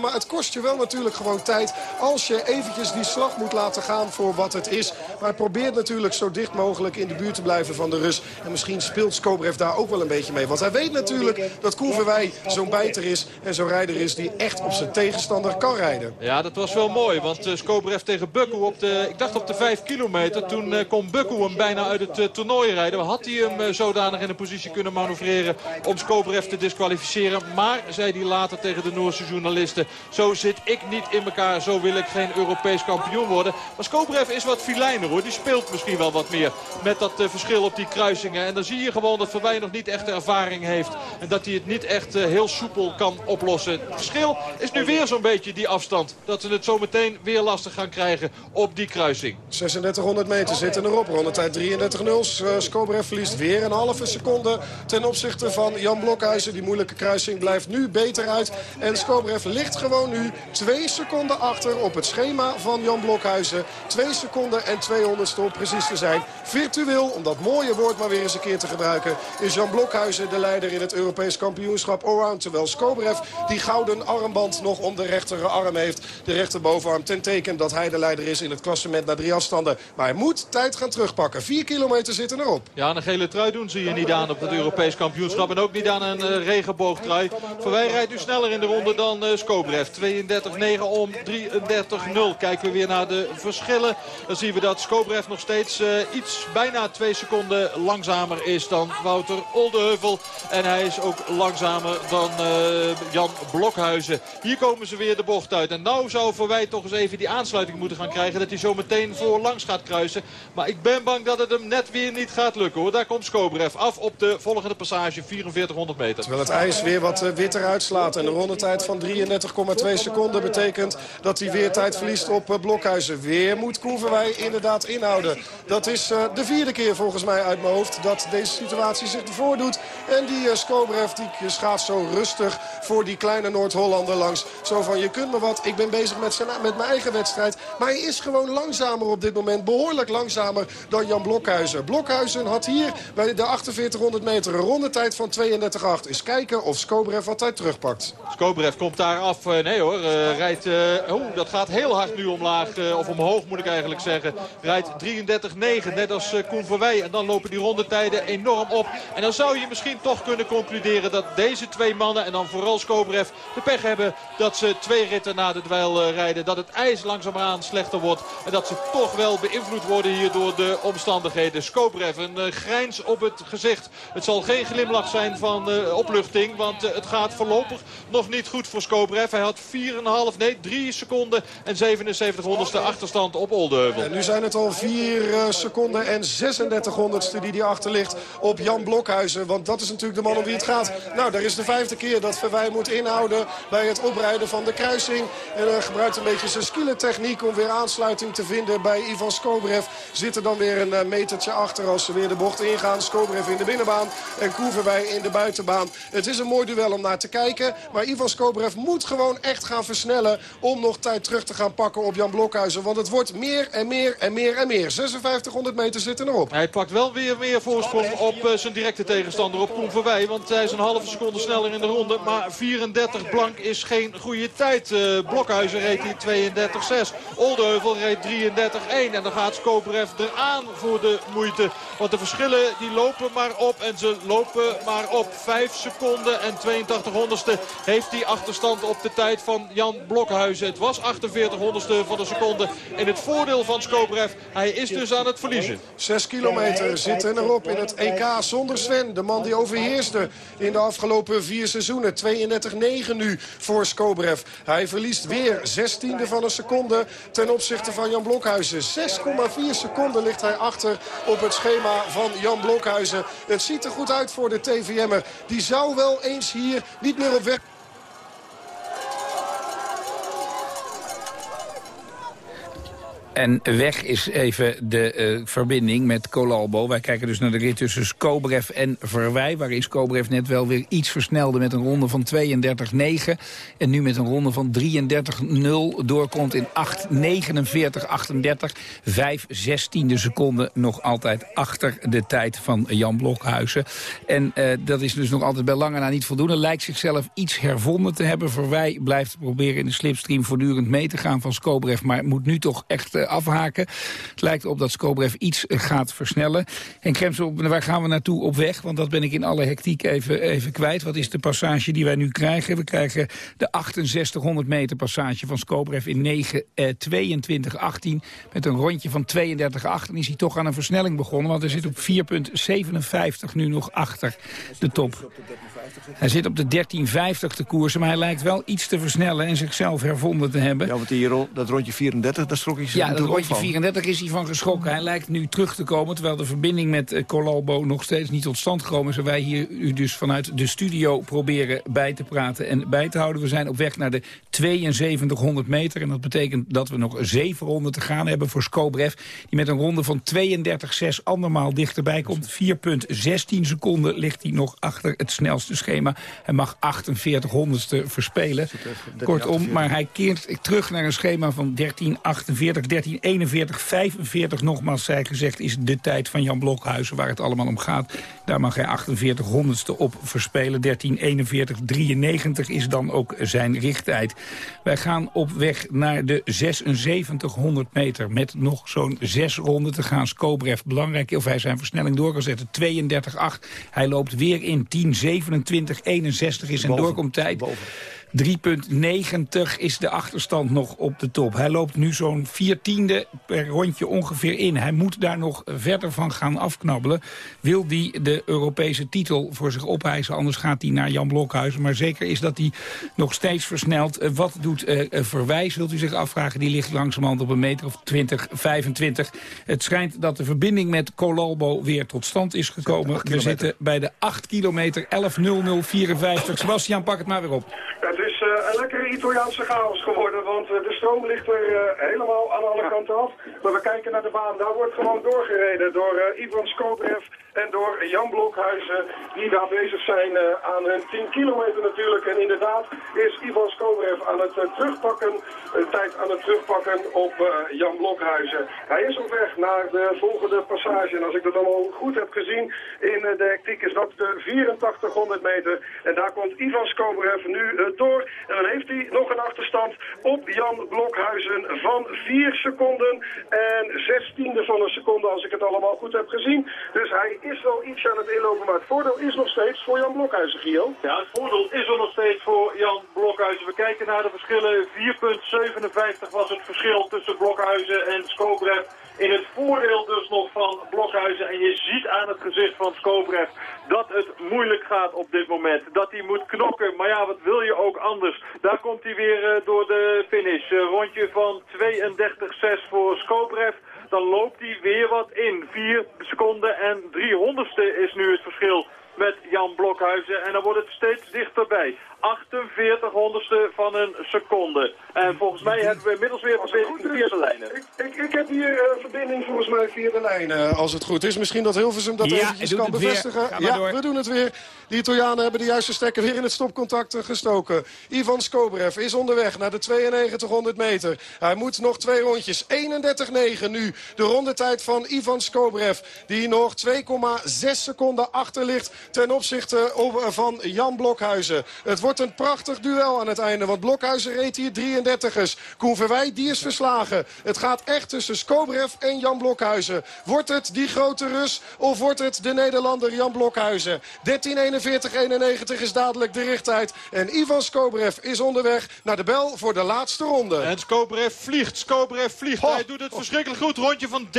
Maar het kost je wel natuurlijk gewoon tijd als je eventjes die slag moet laten gaan voor wat het is. Maar hij probeert natuurlijk zo dicht mogelijk in de buurt te blijven van de Rus. En misschien speelt Skobrev daar ook wel een beetje mee. Want hij weet natuurlijk dat Koeverwij zo'n bijter is en zo'n rijder is die echt op zijn tegenstander kan rijden. Ja, dat was wel mooi. Want uh, Skobrev tegen Bukku op de, ik dacht op de 5 kilometer. Toen uh, kon Bukku hem bijna uit het uh, toernooi rijden. Had hij hem zodanig in een positie kunnen manoeuvreren om Skobrev te disqualificeren. Maar, zei hij later tegen de Noorse journalist zo zit ik niet in elkaar. Zo wil ik geen Europees kampioen worden. Maar Skobrev is wat filijner Die speelt misschien wel wat meer met dat uh, verschil op die kruisingen. En dan zie je gewoon dat Verwij nog niet echt ervaring heeft. En dat hij het niet echt uh, heel soepel kan oplossen. Het verschil is nu weer zo'n beetje die afstand. Dat ze het zo meteen weer lastig gaan krijgen op die kruising. 3600 meter zitten erop. Rondetijd 33-0. Uh, Skobrev verliest weer een halve seconde ten opzichte van Jan Blokhuizen. Die moeilijke kruising blijft nu beter uit. En Skobrev ligt gewoon nu twee seconden achter op het schema van Jan Blokhuizen. Twee seconden en 200 om precies te zijn. Virtueel, om dat mooie woord maar weer eens een keer te gebruiken... is Jan Blokhuizen de leider in het Europees kampioenschap allround. Terwijl Skobrev die gouden armband nog om de rechterarm heeft. De rechterbovenarm ten teken dat hij de leider is in het klassement na drie afstanden. Maar hij moet tijd gaan terugpakken. Vier kilometer zitten erop. Ja, een gele trui doen zie je niet aan op het Europees kampioenschap. En ook niet aan een uh, regenboogtrui. Voor wij rijdt u sneller in de ronde dan uh, Skobrev. 32-9 om 33-0. Kijken we weer naar de verschillen. Dan zien we dat Skobrev nog steeds uh, iets bijna twee seconden langzamer is dan Wouter Oldeheuvel. En hij is ook langzamer dan uh, Jan Blokhuizen. Hier komen ze weer de bocht uit. En nou zou voor wij toch eens even die aansluiting moeten gaan krijgen. Dat hij zo meteen voor langs gaat kruisen. Maar ik ben bang dat het hem net weer niet gaat lukken hoor. Daar komt Skobrev af op de volgende passage 4400 meter. Terwijl het ijs weer wat witter uitslaat. En de rondetijd van 33,2 seconden betekent dat hij weer tijd verliest op Blokhuizen. Weer moet Koeverwij inderdaad inhouden. Dat is uh, de vierde keer volgens mij uit mijn hoofd dat deze situatie zich voordoet. En die uh, Skobrev die zo rustig voor die kleine Noord-Hollander langs. Zo van, je kunt me wat, ik ben bezig met, met mijn eigen wedstrijd. Maar hij is gewoon langzamer op dit moment. Behoorlijk langzamer dan Jan Blokhuizen. Blokhuizen had hier bij de 4800 meter een rondetijd van 32,8. Eens kijken of Skobrev wat tijd terugpakt. Skobrev komt daar af. Uh, nee hoor, rijdt... Oh, dat gaat heel hard nu omlaag. Of omhoog moet ik eigenlijk zeggen. Rijdt 33,9. Net als uh, Koen Verwij. En dan lopen die rondetijden enorm op. En dan zou je misschien toch kunnen concluderen dat deze twee mannen... en dan vooral Skobrev de pech hebben dat ze twee ritten na de dweil rijden. Dat het ijs langzaamaan slechter wordt. En dat ze toch wel beïnvloed worden hier door de omstandigheden. Skobrev, een grijns op het gezicht. Het zal geen glimlach zijn van opluchting. Want het gaat voorlopig nog niet goed voor Skobrev. Hij had 4,5, nee 3 seconden en 77 honderdste achterstand op Oldeheuvel. En nu zijn al 4 uh, seconden en 36 honderdste die die achter ligt op Jan Blokhuizen. Want dat is natuurlijk de man om wie het gaat. Nou, daar is de vijfde keer dat Verwij moet inhouden bij het oprijden van de kruising. En uh, gebruikt een beetje zijn skieletechniek om weer aansluiting te vinden bij Ivan Skobrev. Zit er dan weer een uh, metertje achter als ze weer de bocht ingaan. Skobrev in de binnenbaan en Koeverwij in de buitenbaan. Het is een mooi duel om naar te kijken. Maar Ivan Skobrev moet gewoon echt gaan versnellen om nog tijd terug te gaan pakken op Jan Blokhuizen. Want het wordt meer en meer en meer en meer. 5600 meter zitten erop. Hij pakt wel weer meer voorsprong op uh, zijn directe tegenstander, op Koen Verwij. Want hij is een halve seconde sneller in de ronde. Maar 34 blank is geen goede tijd. Uh, Blokhuizen reed hier 32-6. Oldeheuvel reed 33-1. En dan gaat Skobrev eraan voor de moeite. Want de verschillen die lopen maar op. En ze lopen maar op. 5 seconden en 82 honderdste heeft die achterstand op de tijd van Jan Blokhuizen. Het was 48 honderdste van de seconde in het voordeel van Hij is dus aan het verliezen. 6 kilometer zitten erop in het EK zonder Sven. De man die overheerste in de afgelopen vier seizoenen. 32-9 nu voor Skobrev. Hij verliest weer 16e van een seconde ten opzichte van Jan Blokhuizen. 6,4 seconden ligt hij achter op het schema van Jan Blokhuizen. Het ziet er goed uit voor de TVM'er. Die zou wel eens hier niet meer op weg... En weg is even de uh, verbinding met Colalbo. Wij kijken dus naar de rit tussen Skobrev en Verwij... waarin Skobrev net wel weer iets versnelde met een ronde van 32-9... en nu met een ronde van 33-0 doorkomt in 8-49-38. 5 zestiende seconden nog altijd achter de tijd van Jan Blokhuizen. En uh, dat is dus nog altijd bij lange na niet voldoende. Lijkt zichzelf iets hervonden te hebben. Verwij blijft proberen in de slipstream voortdurend mee te gaan van Skobrev... maar moet nu toch echt afhaken. Het lijkt op dat Skobrev iets uh, gaat versnellen. En Kremsel, waar gaan we naartoe op weg? Want dat ben ik in alle hectiek even, even kwijt. Wat is de passage die wij nu krijgen? We krijgen de 6800 meter passage van Skobrev in 9, eh, 22, 18. Met een rondje van 32, 8. En is hij toch aan een versnelling begonnen. Want hij zit op 4,57 nu nog achter de top. Hij zit op de 13,50 te koersen, maar hij lijkt wel iets te versnellen en zichzelf hervonden te hebben. Ja, want die, dat rondje 34, daar schrok hij Ja, dat rondje 34 is hij van geschrokken. Hij lijkt nu terug te komen, terwijl de verbinding met uh, Colalbo nog steeds niet tot stand gekomen is. En wij hier u dus vanuit de studio proberen bij te praten en bij te houden. We zijn op weg naar de 7200 meter en dat betekent dat we nog zeven ronden te gaan hebben voor Skobrev. Die met een ronde van 32,6 andermaal dichterbij komt. 4,16 seconden ligt hij nog achter het snelste schema. Hij mag 48 honderdste verspelen. Kortom, maar hij keert terug naar een schema van 1348, 1341, 45 nogmaals, zij gezegd, is de tijd van Jan Blokhuizen waar het allemaal om gaat. Daar mag hij 48 honderdste op verspelen. 1341, 93 is dan ook zijn richttijd. Wij gaan op weg naar de 7600 meter met nog zo'n zes ronden te gaan. Skobrev belangrijk, of hij zijn versnelling door kan zetten. 32,8. Hij loopt weer in 10,27, 61 is zijn doorkomtijd. 3,90 is de achterstand nog op de top. Hij loopt nu zo'n vier tiende per rondje ongeveer in. Hij moet daar nog verder van gaan afknabbelen. Wil hij de Europese titel voor zich ophijzen, anders gaat hij naar Jan Blokhuizen. Maar zeker is dat hij nog steeds versnelt. Eh, wat doet uh, Verwijs, wilt u zich afvragen? Die ligt langzamerhand op een meter of 20, 25. Het schijnt dat de verbinding met Colalbo weer tot stand is gekomen. We zitten bij de 8 kilometer 11.0054. Sebastian, pak het maar weer op een lekkere Italiaanse chaos geworden, want eh, de stroom ligt er eh, helemaal aan alle kanten af. Maar we kijken naar de baan, daar wordt gewoon doorgereden door Ivan Skobrev en door Jan Blokhuizen, die daar bezig zijn aan hun 10 kilometer natuurlijk. En inderdaad is Ivan Skobrev aan het terugpakken, tijd aan het terugpakken op Jan Blokhuizen. Hij is op weg naar de volgende passage en als ik dat allemaal goed heb gezien in de hectiek is dat de 8400 meter. En daar komt Ivan Skobrev nu door. En dan heeft hij nog een achterstand op Jan Blokhuizen van 4 seconden en 16e van een seconde als ik het allemaal goed heb gezien. Dus hij is wel iets aan het inlopen, maar het voordeel is nog steeds voor Jan Blokhuizen, Gio. Ja, het voordeel is er nog steeds voor Jan Blokhuizen. We kijken naar de verschillen. 4,57 was het verschil tussen Blokhuizen en Skobrev. In het voordeel dus nog van Blokhuizen. En je ziet aan het gezicht van Skobrev dat het moeilijk gaat op dit moment. Dat hij moet knokken. Maar ja, wat wil je ook anders? Daar komt hij weer uh, door de finish. Rondje van 32,6 voor Skobrev. Dan loopt hij weer wat in. 4 seconden en 300ste is nu het verschil met Jan Blokhuizen. En dan wordt het steeds dichterbij. 48 honderdste van een seconde. En volgens mij hebben we inmiddels weer verbinding via de lijnen. Ik, ik, ik heb hier uh, verbinding volgens mij via de lijnen, als het goed is. Misschien dat Hilversum dat ja, eventjes kan bevestigen. Ja, door. we doen het weer. De Italianen hebben de juiste stekker weer in het stopcontact gestoken. Ivan Skobrev is onderweg naar de 9200 meter. Hij moet nog twee rondjes. 31-9 nu. De rondetijd van Ivan Skobrev. Die nog 2,6 seconden achter ligt ten opzichte van Jan Blokhuizen. Het wordt een prachtig duel aan het einde. Want Blokhuizen reed hier 33ers. Koen Verwij, die is verslagen. Het gaat echt tussen Skobrev en Jan Blokhuizen. Wordt het die grote Rus of wordt het de Nederlander Jan Blokhuizen? 13.41.91 is dadelijk de richttijd. En Ivan Skobrev is onderweg naar de bel voor de laatste ronde. En Skobrev vliegt. Skobrev vliegt. Hij doet het verschrikkelijk goed. Rondje van 30-9.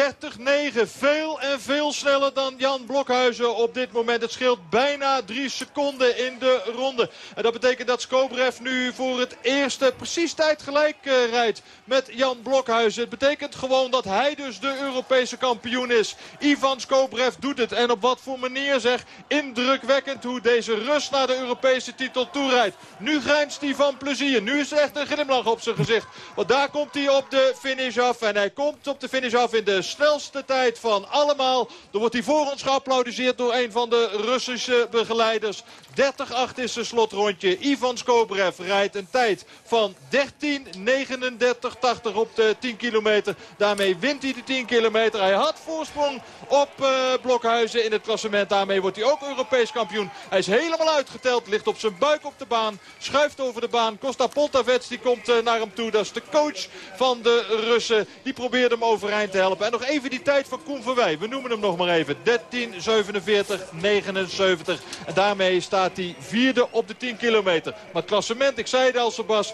Veel en veel sneller dan Jan Blokhuizen op dit moment. Het scheelt scheelt bijna drie seconden in de ronde. En dat betekent dat Skobrev nu voor het eerste precies tijd gelijk uh, rijdt met Jan Blokhuizen. Het betekent gewoon dat hij dus de Europese kampioen is. Ivan Skobrev doet het. En op wat voor manier zeg. Indrukwekkend hoe deze Rus naar de Europese titel toerijdt. Nu grijnst hij van plezier. Nu is er echt een glimlach op zijn gezicht. Want daar komt hij op de finish af. En hij komt op de finish af in de snelste tijd van allemaal. Dan wordt hij voor ons geapplaudiseerd door een van de Russische begeleiders. 30-8 is zijn slotrondje. Ivan Skobrev rijdt een tijd van 13.39.80 op de 10 kilometer. Daarmee wint hij de 10 kilometer. Hij had voorsprong op uh, Blokhuizen in het klassement. Daarmee wordt hij ook Europees kampioen. Hij is helemaal uitgeteld. Ligt op zijn buik op de baan. Schuift over de baan. Costa Poltavets die komt uh, naar hem toe. Dat is de coach van de Russen. Die probeert hem overeind te helpen. En nog even die tijd van Koen Verwij. We noemen hem nog maar even. 13.47.79. En daarmee staat hij vierde op de 10 kilometer. Maar het klassement, ik zei het al, Sebas,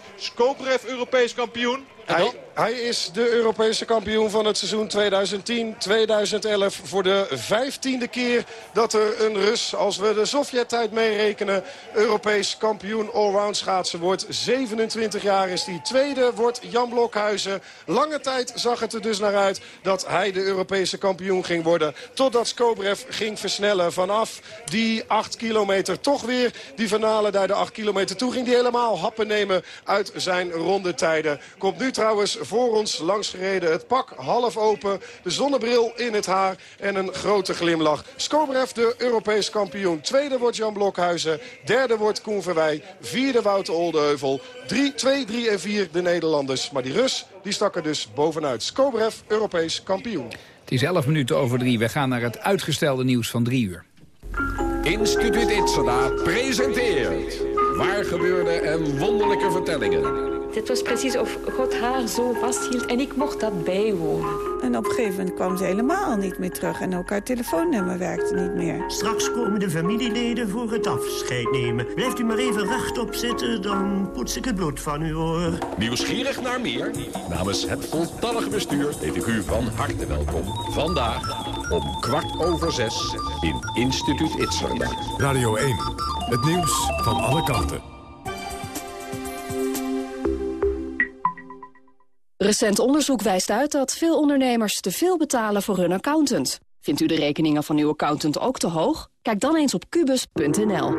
Europees kampioen. Hij, hij, is de Europese kampioen van het seizoen 2010-2011. Voor de vijftiende keer dat er een Rus, als we de Sovjet-tijd meerekenen... Europees kampioen allround schaatsen wordt. 27 jaar is die. Tweede wordt Jan Blokhuizen. Lange tijd zag het er dus naar uit dat hij de Europese kampioen ging worden. Totdat Skobrev ging versnellen vanaf die 8 kilometer. Toch weer die finale daar de 8 kilometer. Toe ging hij helemaal happen nemen uit zijn rondetijden. Komt nu trouwens voor ons langs gereden. Het pak half open, de zonnebril in het haar en een grote glimlach. Skobrev de Europees kampioen. Tweede wordt Jan Blokhuizen. Derde wordt Koen Verwij. Vierde Wouter Oldeheuvel. 3, 2, 3 en 4 de Nederlanders. Maar die Rus die stak er dus bovenuit. Skobrev Europees kampioen. Het is 11 minuten over drie. We gaan naar het uitgestelde nieuws van drie uur. Instituut Itzada presenteert... Waar gebeurde en wonderlijke vertellingen het was precies of God haar zo vasthield en ik mocht dat bijwonen. En op een gegeven moment kwam ze helemaal niet meer terug... en ook haar telefoonnummer werkte niet meer. Straks komen de familieleden voor het afscheid nemen. Blijft u maar even rechtop zitten, dan poets ik het bloed van uw oor. Nieuwsgierig naar meer? Namens het voltallige bestuur heet ik u van harte welkom. Vandaag om kwart over zes in Instituut Itzerda. Radio 1, het nieuws van alle kanten. Recent onderzoek wijst uit dat veel ondernemers te veel betalen voor hun accountant. Vindt u de rekeningen van uw accountant ook te hoog? Kijk dan eens op kubus.nl.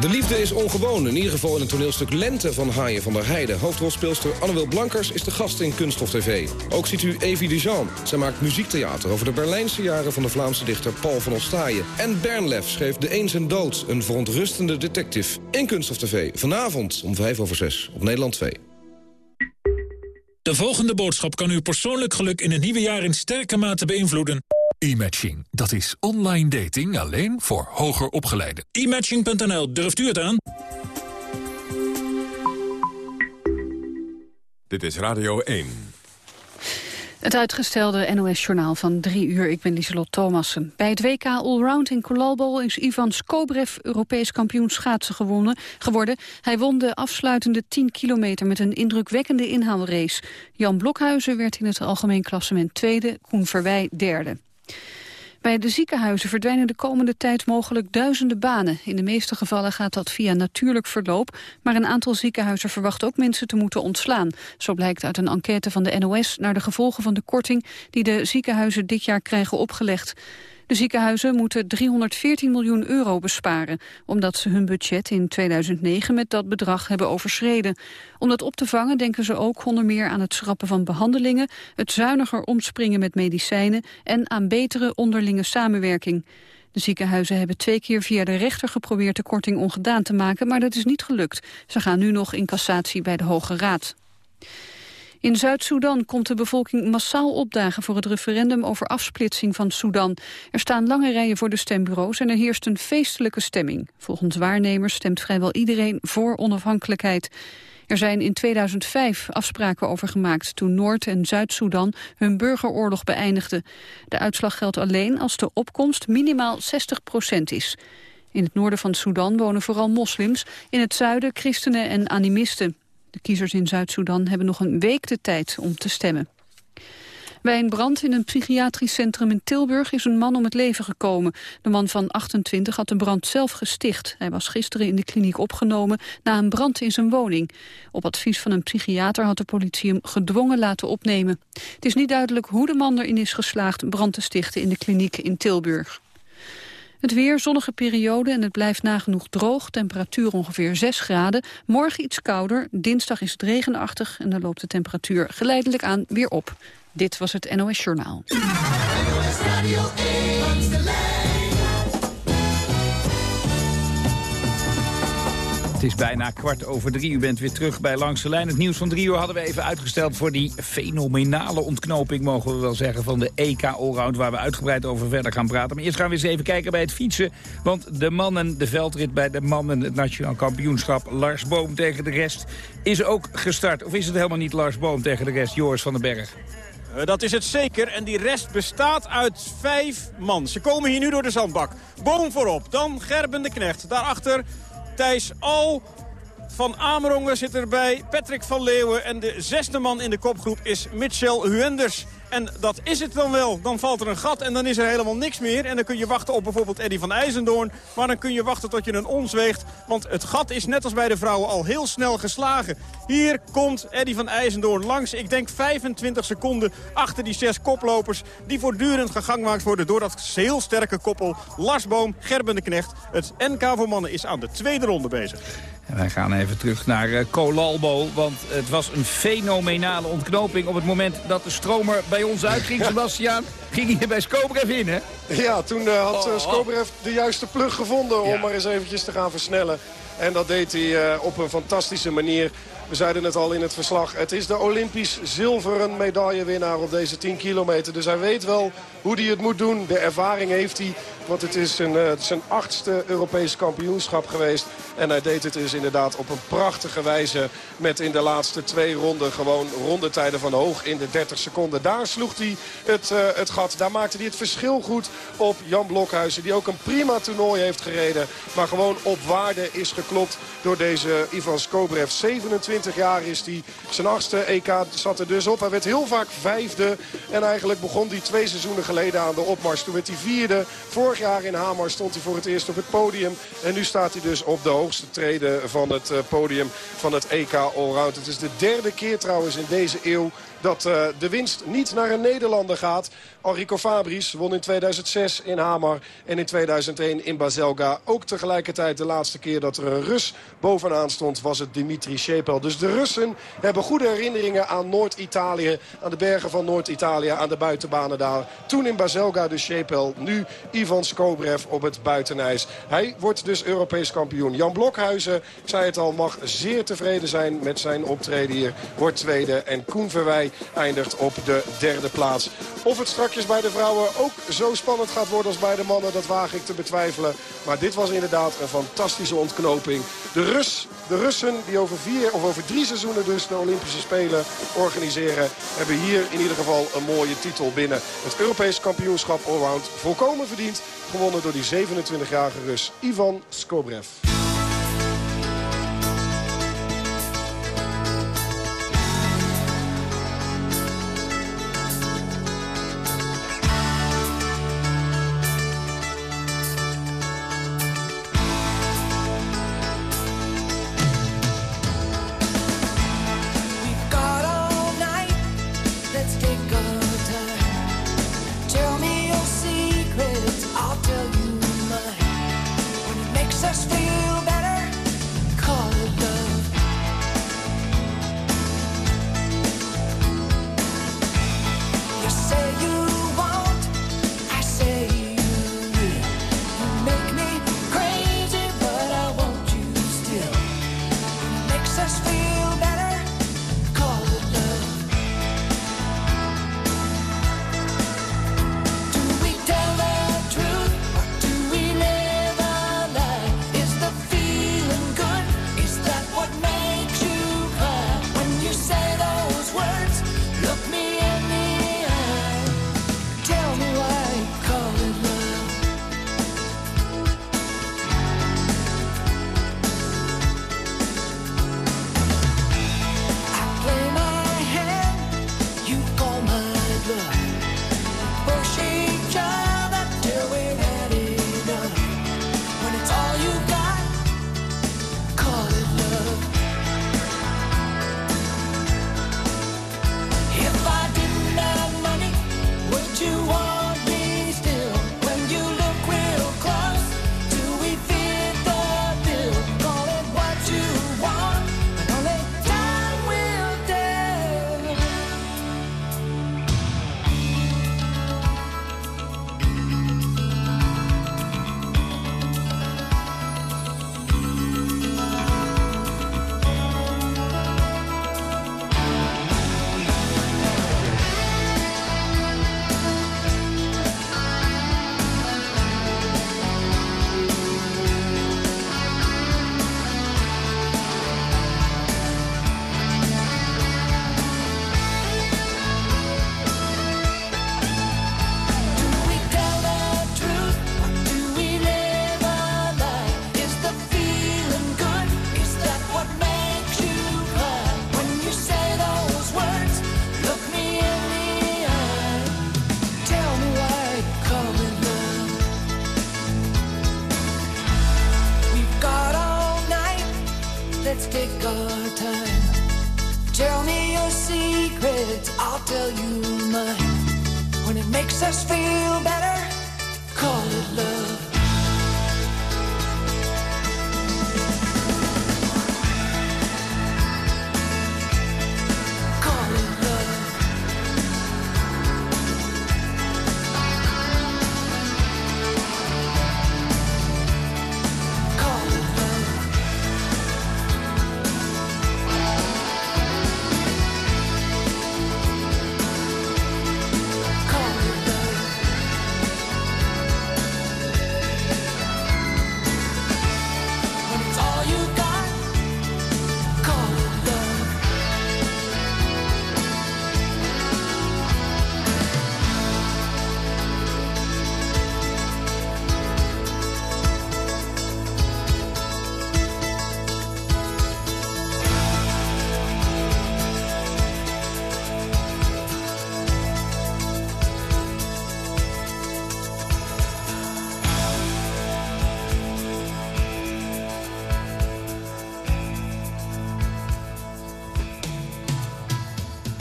De liefde is ongewoon, in ieder geval in het toneelstuk Lente van Haaien van der Heijden. Hoofdrolspeelster Annewil Blankers is de gast in Kunststof TV. Ook ziet u Evie Dijon. Zij maakt muziektheater over de Berlijnse jaren van de Vlaamse dichter Paul van Ostaaien. En Bernlef schreef De Eens en Dood, een verontrustende detective. In Kunststof TV, vanavond om 5 over 6 op Nederland 2. De volgende boodschap kan uw persoonlijk geluk in het nieuwe jaar in sterke mate beïnvloeden. E-matching, dat is online dating alleen voor hoger opgeleiden. E-matching.nl, durft u het aan? Dit is Radio 1. Het uitgestelde NOS-journaal van drie uur. Ik ben Lieselot Thomassen. Bij het WK Allround in Colalbo is Ivan Skobrev Europees kampioen schaatsen gewonnen, geworden. Hij won de afsluitende 10 kilometer met een indrukwekkende inhaalrace. Jan Blokhuizen werd in het algemeen klassement tweede, Koen Verwij derde. Bij de ziekenhuizen verdwijnen de komende tijd mogelijk duizenden banen. In de meeste gevallen gaat dat via natuurlijk verloop. Maar een aantal ziekenhuizen verwacht ook mensen te moeten ontslaan. Zo blijkt uit een enquête van de NOS naar de gevolgen van de korting... die de ziekenhuizen dit jaar krijgen opgelegd. De ziekenhuizen moeten 314 miljoen euro besparen... omdat ze hun budget in 2009 met dat bedrag hebben overschreden. Om dat op te vangen denken ze ook onder meer aan het schrappen van behandelingen... het zuiniger omspringen met medicijnen... en aan betere onderlinge samenwerking. De ziekenhuizen hebben twee keer via de rechter geprobeerd de korting ongedaan te maken, maar dat is niet gelukt. Ze gaan nu nog in cassatie bij de Hoge Raad. In Zuid-Soedan komt de bevolking massaal opdagen voor het referendum over afsplitsing van Soedan. Er staan lange rijen voor de stembureaus en er heerst een feestelijke stemming. Volgens waarnemers stemt vrijwel iedereen voor onafhankelijkheid. Er zijn in 2005 afspraken over gemaakt toen Noord- en Zuid-Soedan hun burgeroorlog beëindigden. De uitslag geldt alleen als de opkomst minimaal 60 procent is. In het noorden van Soedan wonen vooral moslims, in het zuiden christenen en animisten. De kiezers in Zuid-Soedan hebben nog een week de tijd om te stemmen. Bij een brand in een psychiatrisch centrum in Tilburg is een man om het leven gekomen. De man van 28 had de brand zelf gesticht. Hij was gisteren in de kliniek opgenomen na een brand in zijn woning. Op advies van een psychiater had de politie hem gedwongen laten opnemen. Het is niet duidelijk hoe de man erin is geslaagd brand te stichten in de kliniek in Tilburg. Het weer, zonnige periode en het blijft nagenoeg droog. Temperatuur ongeveer 6 graden. Morgen iets kouder. Dinsdag is het regenachtig en dan loopt de temperatuur geleidelijk aan weer op. Dit was het NOS Journaal. Het is bijna kwart over drie. U bent weer terug bij Langs de Lijn. Het nieuws van drie uur hadden we even uitgesteld... voor die fenomenale ontknoping, mogen we wel zeggen... van de EK Allround, waar we uitgebreid over verder gaan praten. Maar eerst gaan we eens even kijken bij het fietsen. Want de mannen, de veldrit bij de mannen... het nationaal kampioenschap Lars Boom tegen de rest... is ook gestart. Of is het helemaal niet Lars Boom tegen de rest, Joris van den Berg? Uh, dat is het zeker. En die rest bestaat uit vijf man. Ze komen hier nu door de zandbak. Boom voorop, dan Gerben de Knecht. Daarachter Thijs Al. Van Amerongen zit erbij, Patrick van Leeuwen. En de zesde man in de kopgroep is Mitchell Huenders. En dat is het dan wel. Dan valt er een gat en dan is er helemaal niks meer. En dan kun je wachten op bijvoorbeeld Eddy van IJzendoorn. Maar dan kun je wachten tot je een ons weegt. Want het gat is net als bij de vrouwen al heel snel geslagen. Hier komt Eddy van IJzendoorn langs. Ik denk 25 seconden achter die zes koplopers. Die voortdurend gegangmaakt worden door dat heel sterke koppel. Lars Boom, Gerben de Knecht. Het NK voor mannen is aan de tweede ronde bezig. En wij gaan even terug naar uh, Colalbo, want het was een fenomenale ontknoping op het moment dat de stromer bij ons uitging. Sebastiaan, ging hier bij Skobrev in, hè? Ja, toen uh, had uh, Skobrev de juiste plug gevonden om maar eens eventjes te gaan versnellen. En dat deed hij uh, op een fantastische manier. We zeiden het al in het verslag. Het is de Olympisch zilveren medaillewinnaar op deze 10 kilometer. Dus hij weet wel hoe hij het moet doen. De ervaring heeft hij. Want het is zijn, uh, zijn achtste Europees kampioenschap geweest. En hij deed het dus inderdaad op een prachtige wijze. Met in de laatste twee ronden gewoon rondetijden van hoog in de 30 seconden. Daar sloeg hij het, uh, het gat. Daar maakte hij het verschil goed op Jan Blokhuizen. Die ook een prima toernooi heeft gereden. Maar gewoon op waarde is geklopt door deze Ivan Skobrev. 27 jaar is hij. Zijn achtste EK zat er dus op. Hij werd heel vaak vijfde. En eigenlijk begon hij twee seizoenen geleden aan de opmars. Toen werd hij vierde. Vorig jaar in Hamar stond hij voor het eerst op het podium. En nu staat hij dus op de hoogste treden van het podium van het EK Allround. Het is de derde keer trouwens in deze eeuw dat uh, de winst niet naar een Nederlander gaat. Enrico Fabris won in 2006 in Hamar en in 2001 in Bazelga. Ook tegelijkertijd de laatste keer dat er een Rus bovenaan stond was het Dimitri Schepel. Dus de Russen hebben goede herinneringen aan Noord-Italië. Aan de bergen van Noord-Italië, aan de buitenbanen daar. Toen in Bazelga de Schepel, nu Ivan Skobrev op het buitenijs. Hij wordt dus Europees kampioen. Jan Blokhuizen, zei het al, mag zeer tevreden zijn met zijn optreden hier. Wordt tweede en Koen Verwij eindigt op de derde plaats. Of het strakjes bij de vrouwen ook zo spannend gaat worden als bij de mannen, dat waag ik te betwijfelen. Maar dit was inderdaad een fantastische ontknoping. De, Rus, de Russen die over, vier, of over drie seizoenen dus de Olympische Spelen organiseren... hebben hier in ieder geval een mooie titel binnen. Het Europees kampioenschap Allround volkomen verdiend. Gewonnen door die 27-jarige Rus Ivan Skobrev.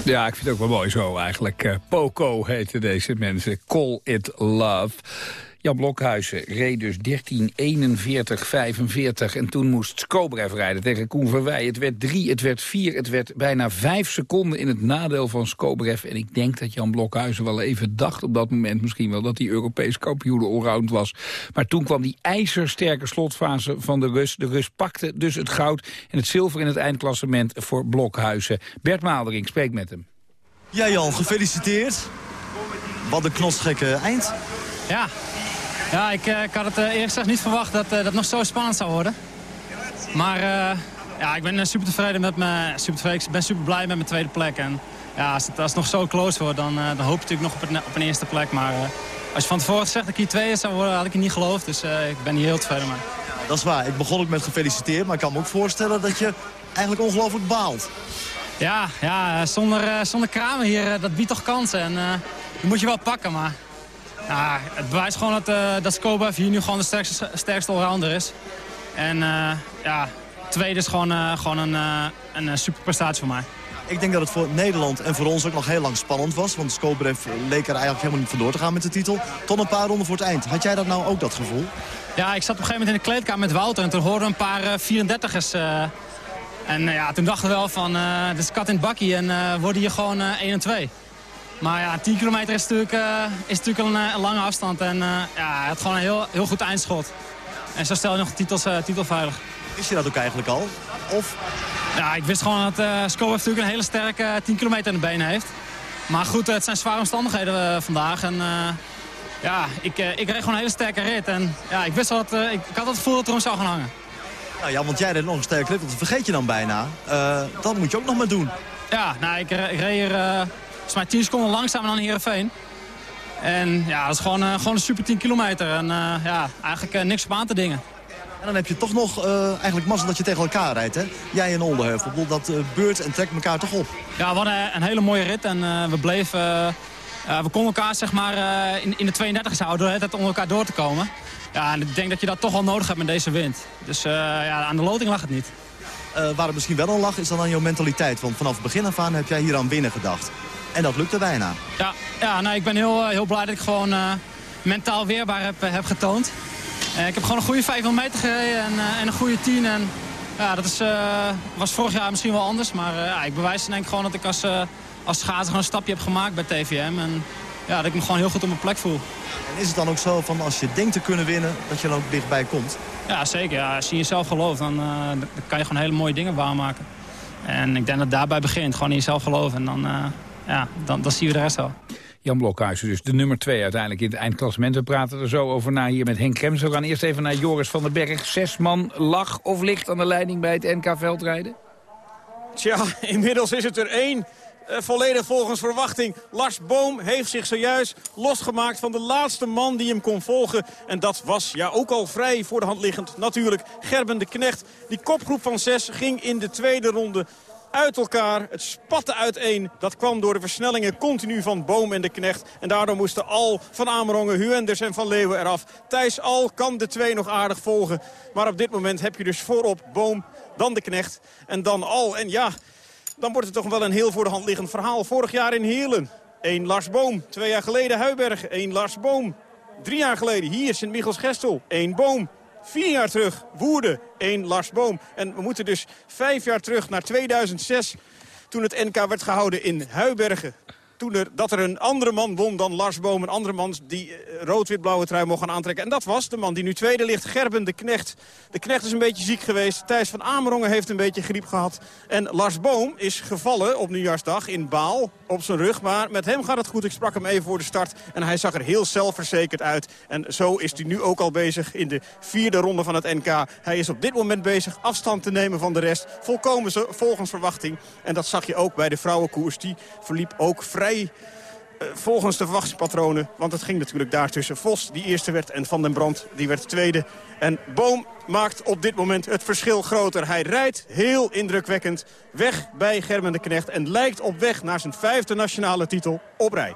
Ja, ik vind het ook wel mooi zo eigenlijk. Eh, Poco heten deze mensen. Call it love. Jan Blokhuizen reed dus 13.41.45 en toen moest Skobrev rijden tegen Koen Verwij. Het werd 3, het werd 4, het werd bijna 5 seconden in het nadeel van Skobrev. En ik denk dat Jan Blokhuizen wel even dacht op dat moment misschien wel dat hij Europees kampioen allround was. Maar toen kwam die ijzersterke slotfase van de Rus. De Rus pakte dus het goud en het zilver in het eindklassement voor Blokhuizen. Bert Maalderink spreekt met hem. Ja Jan, gefeliciteerd. Wat een knosgekke eind. Ja, ja ik, eh, ik had het eh, eerlijk gezegd niet verwacht dat eh, dat nog zo spannend zou worden. Maar ja, ik ben super tevreden met mijn super tevreden. Ik ben super blij met mijn tweede plek. En ja, als, het, als het nog zo close wordt, dan, dan hoop je natuurlijk nog op een, op een eerste plek. Maar als je van tevoren gezegd dat ik hier tweede zou worden, had ik het niet geloofd. Dus ik ben hier heel tevreden mee. Dat is waar. Ik begon ook met gefeliciteerd, maar ik kan me ook voorstellen dat je eigenlijk ongelooflijk baalt. Ja, ja zonder, zonder kramen hier, dat biedt toch kansen. En die moet je wel pakken, maar ja, het bewijst gewoon dat, uh, dat hier nu gewoon de sterkste, sterkste allrounder is. En eh, ja, tweede is gewoon, eh, gewoon een, een super prestatie voor mij. Ik denk dat het voor Nederland en voor ons ook nog heel lang spannend was. Want Skobrev leek er eigenlijk helemaal niet vandoor te gaan met de titel. Tot een paar ronden voor het eind. Had jij dat nou ook dat gevoel? Ja, ik zat op een gegeven moment in de kleedkamer met Wouter en toen hoorden we een paar eh, 34ers. eh, en ja, toen dachten we wel van, dit is kat in het bakkie en worden hier gewoon eh 1 en 2. Maar ja, 10 kilometer is natuurlijk, eh, is natuurlijk een, eh, een lange afstand en eh, ja, hij had gewoon een heel, heel goed eindschot. En zo stel je nog titels, eh, titel veilig. Wist je dat ook eigenlijk al? Of? Ja, ik wist gewoon dat uh, natuurlijk een hele sterke eh, 10 kilometer in de benen heeft. Maar goed, het zijn zware omstandigheden vandaag. En ja, ik, ik reed gewoon een hele sterke rit. En ja, ik wist wel dat, ik, ik had het gevoel dat het erom zou gaan hangen. Nou ja, want jij reed nog een sterke rit, dat vergeet je dan bijna. Dat moet je ook nog maar doen. Ja, nou, ik, ik reed hier volgens mij 10 seconden langzamer dan Heerenveen. En ja, dat is gewoon, eh, gewoon een super 10 kilometer. En eh, ja, eigenlijk eh, niks op aan te dingen. En dan heb je toch nog eigenlijk mazzel dat je tegen elkaar rijdt, hè? Jij en. Ik bedoel, Dat beurt en trekt elkaar toch op. Ja, we hadden een hele mooie rit en we bleven... we konden elkaar zeg maar, in, in de 32 houden door het om elkaar door te komen. Ja, en ik denk dat je dat toch wel nodig hebt met deze wind. Dus ja, aan de loting lag het niet. Waar het misschien wel aan lag, is dan aan jouw mentaliteit. Want vanaf het begin af aan heb jij hier aan winnen gedacht. En dat lukte bijna. Ja, ja nou, ik ben heel, eh, heel blij dat ik gewoon eh, mentaal weerbaar heb, eh, heb getoond. Ik heb gewoon een goede 500 meter gereden en, en een goede 10. En, ja, dat is, was vorig jaar misschien wel anders. Maar ja, ik bewijs denk ik gewoon dat ik als, als schaatser gewoon een stapje heb gemaakt bij TVM. En ja, dat ik me gewoon heel goed op mijn plek voel. En is het dan ook zo van als je denkt te kunnen winnen, dat je er ook dichtbij komt? Ja, zeker. Ja, als je in jezelf gelooft, dan, dan kan je gewoon hele mooie dingen waarmaken. En ik denk dat het daarbij begint. Gewoon in jezelf geloven. En dan, ja, dan, dan zien we de rest wel. Jan Blokhuizen, dus de nummer 2 uiteindelijk in het eindklassement. We praten er zo over na hier met Henk Krems. We gaan eerst even naar Joris van den Berg. Zes man lag of ligt aan de leiding bij het NK Veldrijden? Tja, inmiddels is het er één. eh, volledig volgens verwachting. Lars Boom heeft zich zojuist losgemaakt van de laatste man die hem kon volgen. En dat was ja ook al vrij voor de hand liggend natuurlijk Gerben de Knecht. Die kopgroep van zes ging in de tweede ronde uit elkaar. Het spatte uiteen. Dat kwam door de versnellingen continu van Boom en de Knecht. En daardoor moesten Al, Van Amerongen, Huenders en Van Leeuwen eraf. Thijs Al kan de twee nog aardig volgen. Maar op dit moment heb je dus voorop Boom, dan de Knecht en dan Al. En ja, dan wordt het toch wel een heel voor de hand liggend verhaal. Vorig jaar in Heerlen. Eén Lars Boom. Twee jaar geleden Huiberg. Eén Lars Boom. Drie jaar geleden hier Sint-Michels-Gestel. Eén Boom. Vier jaar terug Woerden. Eén Lars Boom. En we moeten dus vijf jaar terug naar 2006... toen het NK werd gehouden in Huibergen toen er, dat er een andere man won dan Lars Boom. Een andere man die eh, rood-wit-blauwe trui mocht gaan aantrekken. En dat was de man die nu tweede ligt, Gerben de Knecht. De Knecht is een beetje ziek geweest. Thijs van Amerongen heeft een beetje griep gehad. En Lars Boom is gevallen op nieuwjaarsdag in Baal op zijn rug. Maar met hem gaat het goed. Ik sprak hem even voor de start. En hij zag er heel zelfverzekerd uit. En zo is hij nu ook al bezig in de vierde ronde van het NK. Hij is op dit moment bezig afstand te nemen van de rest. Volkomen volgens verwachting. En dat zag je ook bij de vrouwenkoers. Die verliep ook vrij volgens de verwachtingspatronen. Want het ging natuurlijk daar tussen Vos, die eerste werd, en Van den Brand, die werd tweede. En Boom maakt op dit moment het verschil groter. Hij rijdt heel indrukwekkend weg bij Gerben de Knecht... en lijkt op weg naar zijn vijfde nationale titel op rij.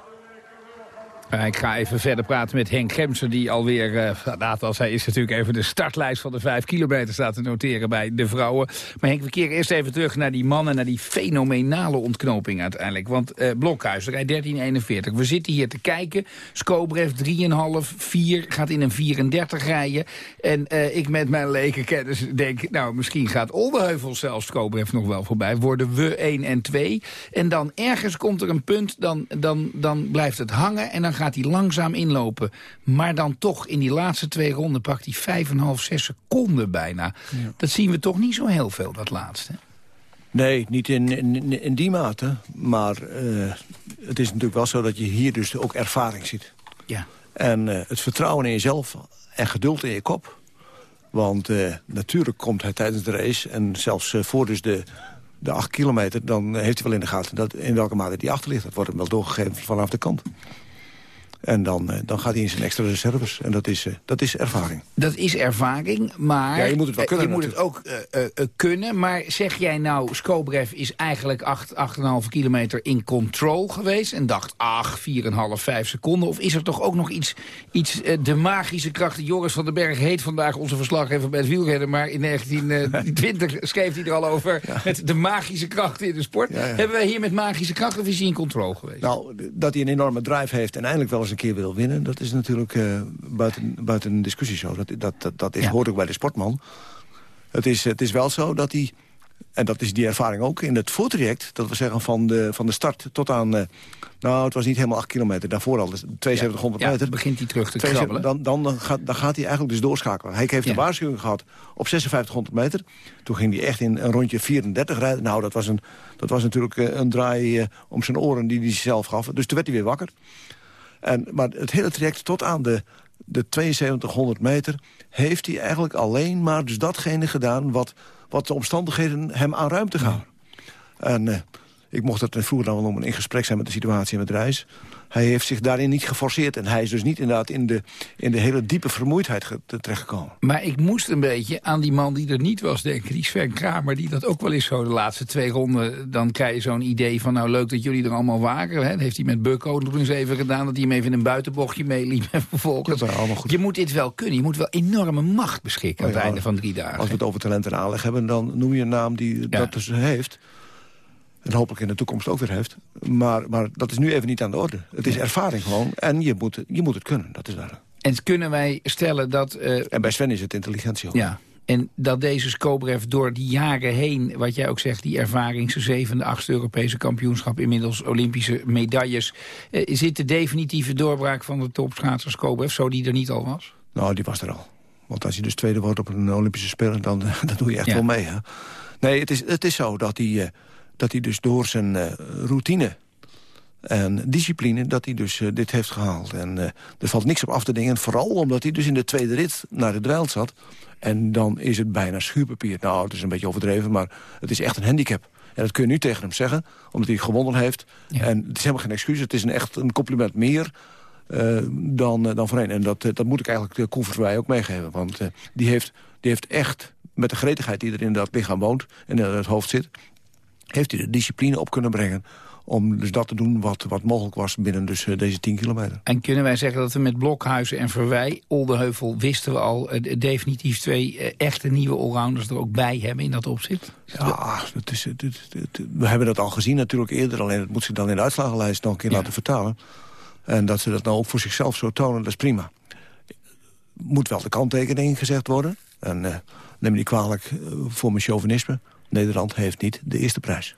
Uh, ik ga even verder praten met Henk Gemser, die alweer, uh, als hij is natuurlijk even de startlijst van de vijf kilometer staat te noteren bij de vrouwen. Maar Henk, we keren eerst even terug naar die mannen, naar die fenomenale ontknoping uiteindelijk. Want uh, Blokhuis rijdt 1341. We zitten hier te kijken. Skobrev 3,5, 4, gaat in een 34 rijden. En uh, ik met mijn lekenkennis denk, nou misschien gaat Oldeheuvel zelfs Skobrev nog wel voorbij. Worden we 1 en 2. En dan ergens komt er een punt, dan, dan, dan blijft het hangen en dan gaat hij langzaam inlopen. Maar dan toch in die laatste twee ronden pakt hij 5,5, 6 seconden bijna. Ja. Dat zien we toch niet zo heel veel, dat laatste. Nee, niet in, in, in die mate. Maar uh, het is natuurlijk wel zo dat je hier dus ook ervaring ziet. Ja. En uh, het vertrouwen in jezelf en geduld in je kop. Want uh, natuurlijk komt hij tijdens de race... en zelfs voor dus de, de acht kilometer... dan heeft hij wel in de gaten dat, in welke mate hij achter ligt. Dat wordt hem wel doorgegeven vanaf de kant. En dan, eh, dan gaat hij in zijn extra reserves. En dat is, uh, dat is ervaring. Dat is ervaring, maar ja, je moet het, wel kunnen, je moet het ook kunnen. Maar zeg jij nou, Skobrev is eigenlijk 8,5 kilometer in control geweest... en dacht, ach, 4,5, 5 seconden? Of is er toch ook nog iets, iets de magische kracht... Joris van den Berg heet vandaag onze verslaggever bij het wielrennen... maar in 1920 schreef hij er al over ja. met de magische krachten in de sport. Ja, Hebben wij hier met magische kracht of is hij in controle geweest? Nou, dat hij een enorme drive heeft en eindelijk wel eens een keer wil winnen... dat is natuurlijk uh, buiten, buiten een discussie zo. Dat, dat, dat, dat is, ja. hoort ook bij de sportman. Het is, het is wel zo dat hij... En dat is die ervaring ook in het voortraject. Dat we zeggen van de, van de start tot aan... Uh, nou, het was niet helemaal 8 kilometer. Daarvoor al, dus 7200 ja, meter. begint hij terug te krabbelen. Dan, dan, dan, gaat, dan gaat hij eigenlijk dus doorschakelen. Hij heeft ja. een waarschuwing gehad op 5600 meter. Toen ging hij echt in een rondje 34 rijden. Nou, dat was, een, dat was natuurlijk een draai om zijn oren die hij zelf gaf. Dus toen werd hij weer wakker. En, maar het hele traject tot aan de, de 7200 meter... heeft hij eigenlijk alleen maar dus datgene gedaan... wat, wat de omstandigheden hem aan ruimte. Ja. En uh, ik mocht het vroeger dan wel in gesprek zijn met de situatie en met Reis hij heeft zich daarin niet geforceerd. En hij is dus niet inderdaad in de, in de hele diepe vermoeidheid terechtgekomen. Maar ik moest een beetje aan die man die er niet was denken. Die Sven Kramer, die dat ook wel eens zo de laatste twee ronden... dan krijg je zo'n idee van, nou leuk dat jullie er allemaal waren. Hè? Dat heeft hij met Bucko nog eens even gedaan. Dat hij hem even in een buitenbochtje meeliep. En vervolgens, je moet dit wel kunnen. Je moet wel enorme macht beschikken aan het einde van drie dagen. Als we het over talent en aanleg hebben, dan noem je een naam die ja. dat dus heeft... En hopelijk in de toekomst ook weer heeft. Maar, maar dat is nu even niet aan de orde. Het is ervaring gewoon. En je moet, je moet het kunnen, dat is waar. En kunnen wij stellen dat... Uh, en bij Sven is het intelligentie ook. Ja. En dat deze Skobrev door die jaren heen, wat jij ook zegt... die ervaring, zijn zevende, achtste Europese kampioenschap... inmiddels Olympische medailles... Uh, zit de definitieve doorbraak van de topschaatser Skobrev... zo die er niet al was? Nou, die was er al. Want als je dus tweede wordt op een Olympische Spelen... dan, dan doe je echt ja. wel mee, hè? Nee, het is, het is zo dat hij... Uh, dat hij dus door zijn uh, routine en discipline... dat hij dus uh, dit heeft gehaald. En uh, er valt niks op af te dingen. Vooral omdat hij dus in de tweede rit naar de dweil zat. En dan is het bijna schuurpapier. Nou, het is een beetje overdreven, maar het is echt een handicap. En dat kun je nu tegen hem zeggen, omdat hij gewonnen heeft. Ja. En het is helemaal geen excuus. Het is een echt een compliment meer... Uh, dan, dan voorheen. En dat, dat moet ik eigenlijk de Koen Verwij ook meegeven. Want die, heeft, die heeft echt, met de gretigheid die er in dat lichaam woont... en in het hoofd zit heeft hij de discipline op kunnen brengen om dus dat te doen wat, wat mogelijk was binnen dus, eh, deze 10 kilometer. En kunnen wij zeggen dat we met Blokhuizen en Verwij, Oldeheuvel, wisten we al eh, definitief twee eh, echte nieuwe allrounders er ook bij hebben in dat opzicht? Ja, het is, het, het, het- we hebben dat al gezien natuurlijk eerder. Alleen het moet zich dan in de uitslagenlijst nog een keer laten vertalen. En dat ze dat nou ook voor zichzelf zo tonen, dat is prima. Moet wel de kanttekening gezegd worden. En eh, neem me niet kwalijk voor mijn chauvinisme. Nederland heeft niet de eerste prijs.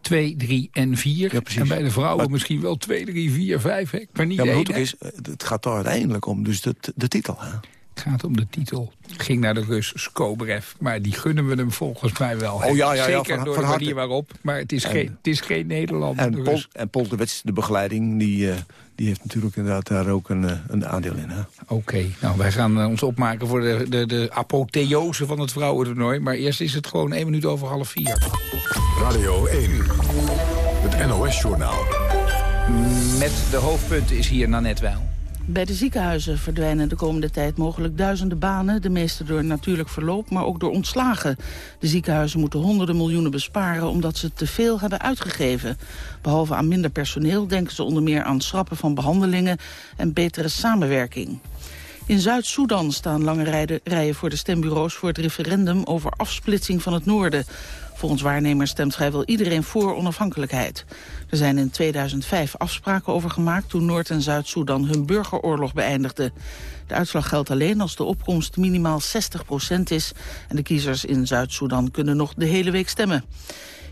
2, 3 en 4. en bij de vrouwen misschien wel 2, 3, 4, 5. Hè? Maar niet Ja, maar één, hè? is, het gaat toch uiteindelijk om dus de, de titel. Hè? Het gaat om de titel. Ging naar de Rus Skobrev. Maar die gunnen we hem volgens mij wel. Oh ja, ja, ja, Zeker van- door van de harte. manier waarop. Maar het is, En- geen, het is geen Nederland. En, Pol, en de begeleiding, die, eh, die heeft natuurlijk inderdaad daar ook een, eh, een aandeel in. hè. Oké, nou wij gaan eh, ons opmaken voor de, de, de apotheose van het vrouwentoernooi. Maar eerst is het gewoon één minuut over half vier. Radio 1, het NOS-journaal. Met de hoofdpunten is hier Nanette Weil. Bij de ziekenhuizen verdwijnen de komende tijd mogelijk duizenden banen. De meeste door natuurlijk verloop, maar ook door ontslagen. De ziekenhuizen moeten honderden miljoenen besparen... omdat ze te veel hebben uitgegeven. Behalve aan minder personeel denken ze onder meer aan schrappen van behandelingen... en betere samenwerking. In Zuid-Soedan staan lange rijen voor de stembureaus... voor het referendum over afsplitsing van het noorden. Volgens waarnemers stemt vrijwel iedereen voor onafhankelijkheid. Er zijn in 2005 afspraken over gemaakt... toen Noord- en Zuid-Soedan hun burgeroorlog beëindigden. De uitslag geldt alleen als de opkomst minimaal 60% is... en de kiezers in Zuid-Soedan kunnen nog de hele week stemmen.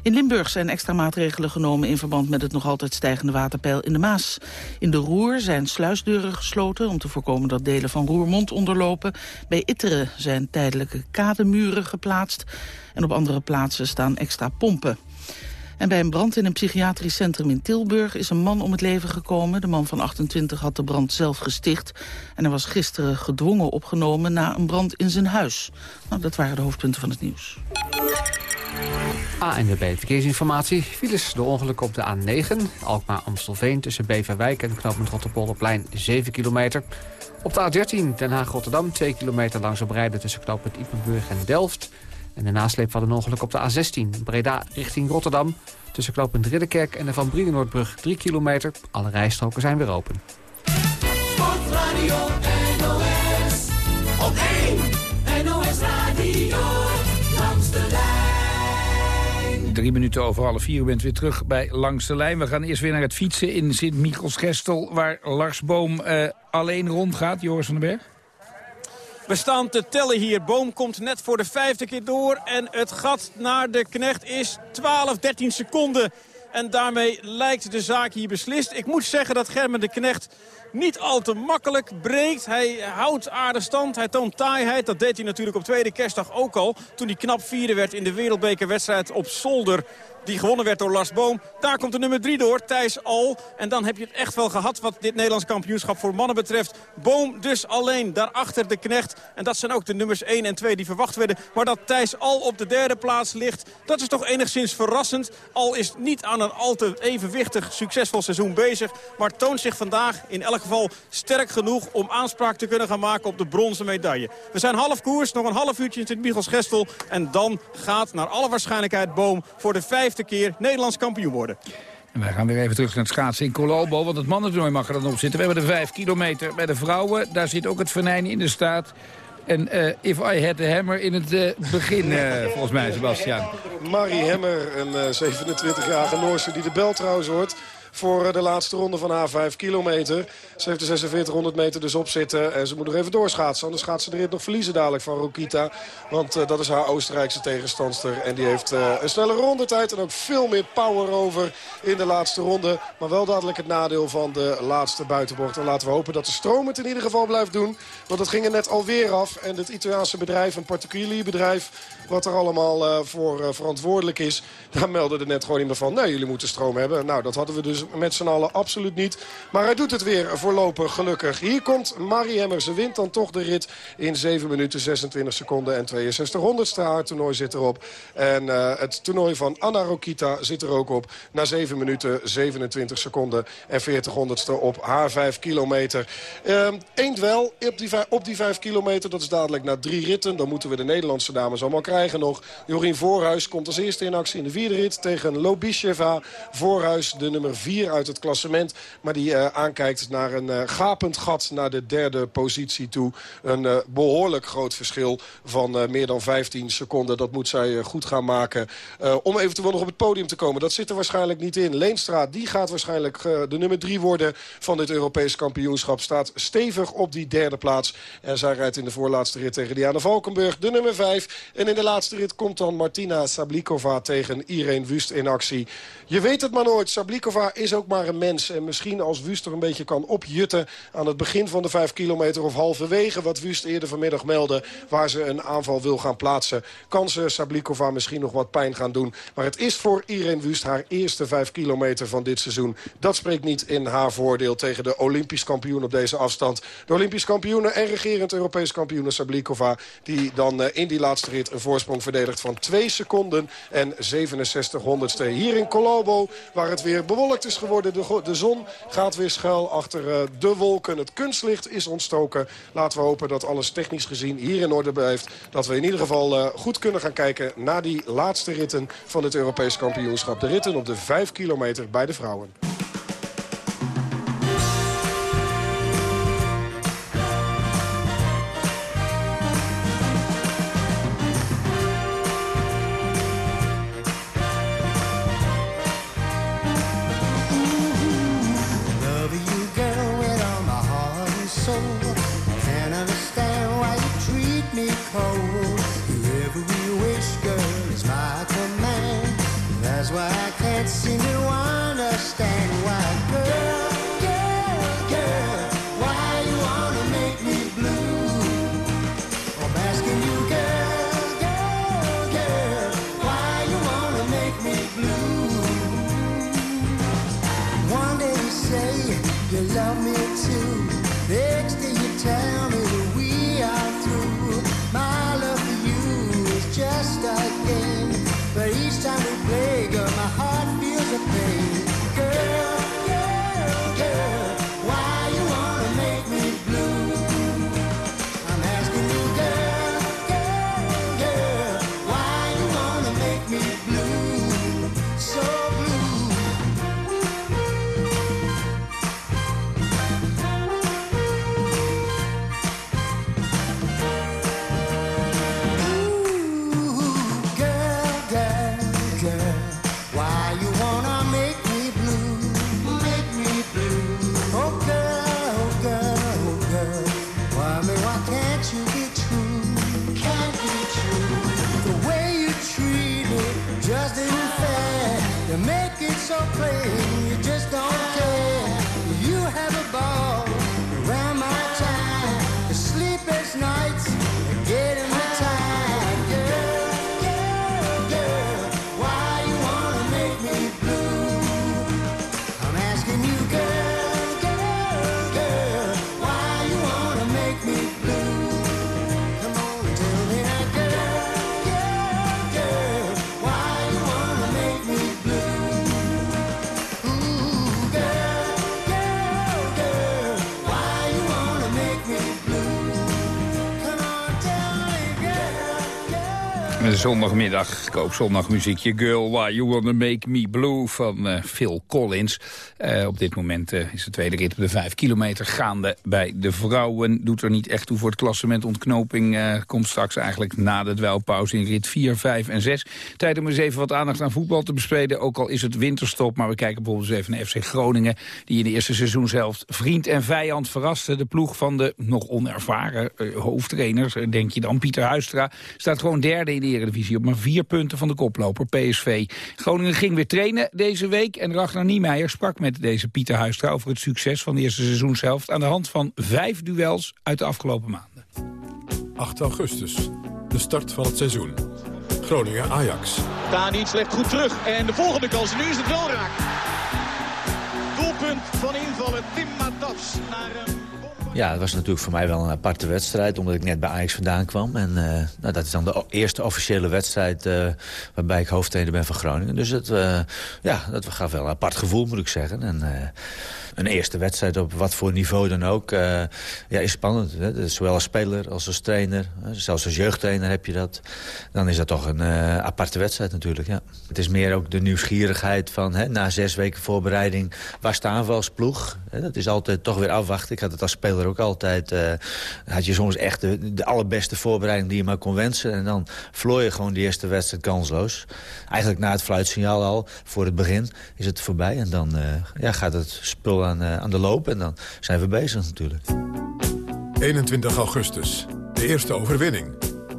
In Limburg zijn extra maatregelen genomen in verband met het nog altijd stijgende waterpeil in de Maas. In de Roer zijn sluisdeuren gesloten om te voorkomen dat delen van Roermond onderlopen. Bij Itteren zijn tijdelijke kademuren geplaatst en op andere plaatsen staan extra pompen. En bij een brand in een psychiatrisch centrum in Tilburg is een man om het leven gekomen. De man van 28 had de brand zelf gesticht. En er was gisteren gedwongen opgenomen na een brand in zijn huis. Nou, dat waren de hoofdpunten van het nieuws. ANWB Verkeersinformatie. Files de ongeluk op de A9. Alkmaar-Amstelveen tussen Beverwijk en knooppunt Rotterpolderplein 7 kilometer. Op de A13 Den Haag-Rotterdam 2 kilometer langzaam rijden tussen knooppunt Ippenburg en Delft. En de nasleep van een ongeluk op de A16 Breda richting Rotterdam. Tussen knooppunt Ridderkerk en de Van Brienenoordbrug 3 kilometer. Alle rijstroken zijn weer open. Sportradio NOS. Op 1 NOS Radio. Langs de lijn. Drie minuten over half vier. U bent weer terug bij Langs de Lijn. We gaan eerst weer naar het fietsen in Sint-Michels-Gestel... waar Lars Boom eh, alleen rondgaat. Joris van den Berg. We staan te tellen hier. Boom komt net voor de vijfde keer door. En het gat naar de knecht is 12, 13 seconden. En daarmee lijkt de zaak hier beslist. Ik moet zeggen dat Germen de Knecht niet al te makkelijk breekt. Hij houdt aardig stand, hij toont taaiheid. Dat deed hij natuurlijk op tweede kerstdag ook al. Toen hij knap vierde werd in de wereldbekerwedstrijd op Zolder. Die gewonnen werd door Lars Boom. Daar komt de nummer 3 door, Thijs Al. En dan heb je het echt wel gehad wat dit Nederlands kampioenschap voor mannen betreft. Boom dus alleen, daarachter de knecht. En dat zijn ook de nummers 1 en 2 die verwacht werden. Maar dat Thijs Al op de derde plaats ligt, dat is toch enigszins verrassend. Al is niet aan een al te evenwichtig succesvol seizoen bezig. Maar toont zich vandaag in elk geval sterk genoeg om aanspraak te kunnen gaan maken op de bronzen medaille. We zijn half koers, nog een half uurtje in Sint-Michels-Gestel. En dan gaat naar alle waarschijnlijkheid Boom voor de vijfde keer Nederlands kampioen worden. En wij gaan weer even terug naar het schaatsen in Colalbo, want het mannentoernooi mag er dan op zitten. We hebben de vijf kilometer bij de vrouwen. Daar zit ook het venijn in de staat. En eh, if I had the hammer in het eh, begin, eh, volgens mij, Sebastian. Marie Hemmer, een eh, 27-jarige Noorse die de bel trouwens hoort voor eh, de laatste ronde van haar 5 kilometer. Ze heeft de 4600 meter dus op zitten en ze moet nog even doorschaatsen. Anders gaat ze de rit nog verliezen dadelijk van Rokita. Want eh, dat is haar Oostenrijkse tegenstandster. En die heeft eh, een snelle rondetijd en ook veel meer power over in de laatste ronde. Maar wel dadelijk het nadeel van de laatste buitenbocht. En laten we hopen dat de stroom het in ieder geval blijft doen. Want het ging er net alweer af. En het Italiaanse bedrijf, een particulier bedrijf... wat er allemaal eh, voor eh, verantwoordelijk is... daar meldde er net gewoon iemand van... nee, jullie moeten stroom hebben. Nou, dat hadden we dus met z'n allen absoluut niet. Maar hij doet het weer voorlopig gelukkig. Hier komt Marie Hemmer. Ze wint dan toch de rit in 7 minuten 26 seconden en 62 honderdste. Haar toernooi zit erop. En uh, het toernooi van Anna Rokita zit er ook op. Na 7 minuten 27 seconden en 40 honderdste op haar 5 kilometer. Eén uh, wel op die, op die 5 kilometer. Dat is dadelijk na drie ritten. Dan moeten we de Nederlandse dames allemaal krijgen nog. Jorien Voorhuis komt als eerste in actie in de vierde rit tegen Lobisheva. Voorhuis de nummer 4 uit het klassement. Maar die uh, aankijkt naar een uh, gapend gat naar de derde positie toe. Een uh, behoorlijk groot verschil van meer dan 15 seconden. Dat moet zij goed gaan maken om eventueel nog op het podium te komen. Dat zit er waarschijnlijk niet in. Leenstra die gaat waarschijnlijk de nummer 3 worden van dit Europees kampioenschap. Staat stevig op die derde plaats. En zij rijdt in de voorlaatste rit tegen Diana Valkenburg, de nummer 5. En in de laatste rit komt dan Martina Sablikova tegen Irene Wust in actie. Je weet het maar nooit. Sablikova is ook maar een mens. En misschien als Wust er een beetje kan opjutten aan het begin van de 5 kilometer of halverwege... wat Wust eerder vanmiddag meldde, waar ze een aanval wil gaan plaatsen... kan ze Sablikova misschien nog wat pijn gaan doen. Maar het is voor Irene Wust haar eerste 5 kilometer van dit seizoen. Dat spreekt niet in haar voordeel tegen de Olympisch kampioen op deze afstand. De Olympisch kampioen en regerend Europees kampioen Sablikova... die dan in die laatste rit een voorsprong verdedigt van 2 seconden en 67 honderdste. Hier in Colombo, waar het weer bewolkt is geworden. De, de zon gaat weer schuil achter uh, de wolken. Het kunstlicht is ontstoken. Laten we hopen dat alles technisch gezien hier in orde blijft. Dat we in ieder geval uh, goed kunnen gaan kijken naar die laatste ritten van het Europees kampioenschap. De ritten op de 5 kilometer bij de vrouwen. Zondagmiddag, koopzondagmuziekje Girl, Why You Wanna Make Me Blue van uh, Phil Collins. Uh, op dit moment uh, is de tweede rit op de 5 kilometer gaande bij de vrouwen. Doet er niet echt toe voor het klassement. Ontknoping komt straks eigenlijk na de dwelpauze in rit 4, 5 en 6. Tijd om eens even wat aandacht aan voetbal te besteden. Ook al is het winterstop, maar we kijken bijvoorbeeld eens even naar FC Groningen... die in de eerste seizoenshelft vriend en vijand verraste. De ploeg van de nog onervaren hoofdtrainers, denk je dan, Pieter Huistra... staat gewoon derde in de Eredivisie op maar vier punten van de koploper PSV. Groningen ging weer trainen deze week en Ragnar Niemeyer sprak met deze Pieter Huistra over het succes van de eerste seizoenshelft aan de hand van vijf duels uit de afgelopen maanden. 8 augustus, de start van het seizoen. Groningen-Ajax. Daan niet slecht goed terug en de volgende kans, nu is het wel raak. punt van invallen. Tim Matafs naar een... Ja, het was natuurlijk voor mij wel een aparte wedstrijd... omdat ik net bij Ajax vandaan kwam. En uh, nou, dat is dan de eerste officiële wedstrijd... Uh, waarbij ik hoofdtrainer ben van Groningen. Dus het, uh, ja, dat gaf wel een apart gevoel, moet ik zeggen. En, een eerste wedstrijd op wat voor niveau dan ook uh, ja, is spannend. Hè? Zowel als speler als als trainer. Zelfs als jeugdtrainer heb je dat. Dan is dat toch een uh, aparte wedstrijd natuurlijk. Ja. Het is meer ook de nieuwsgierigheid van hè, na zes weken voorbereiding... waar staan we als ploeg? Dat is altijd toch weer afwachten. Ik had het als speler ook altijd. Uh, had je soms echt de, de allerbeste voorbereiding die je maar kon wensen. En dan verloor je gewoon die eerste wedstrijd kansloos. Eigenlijk na het fluitsignaal al, voor het begin, is het voorbij. En dan ja, gaat het spul aan, uh, aan de loop. En dan zijn we bezig natuurlijk. 21 augustus. De eerste overwinning.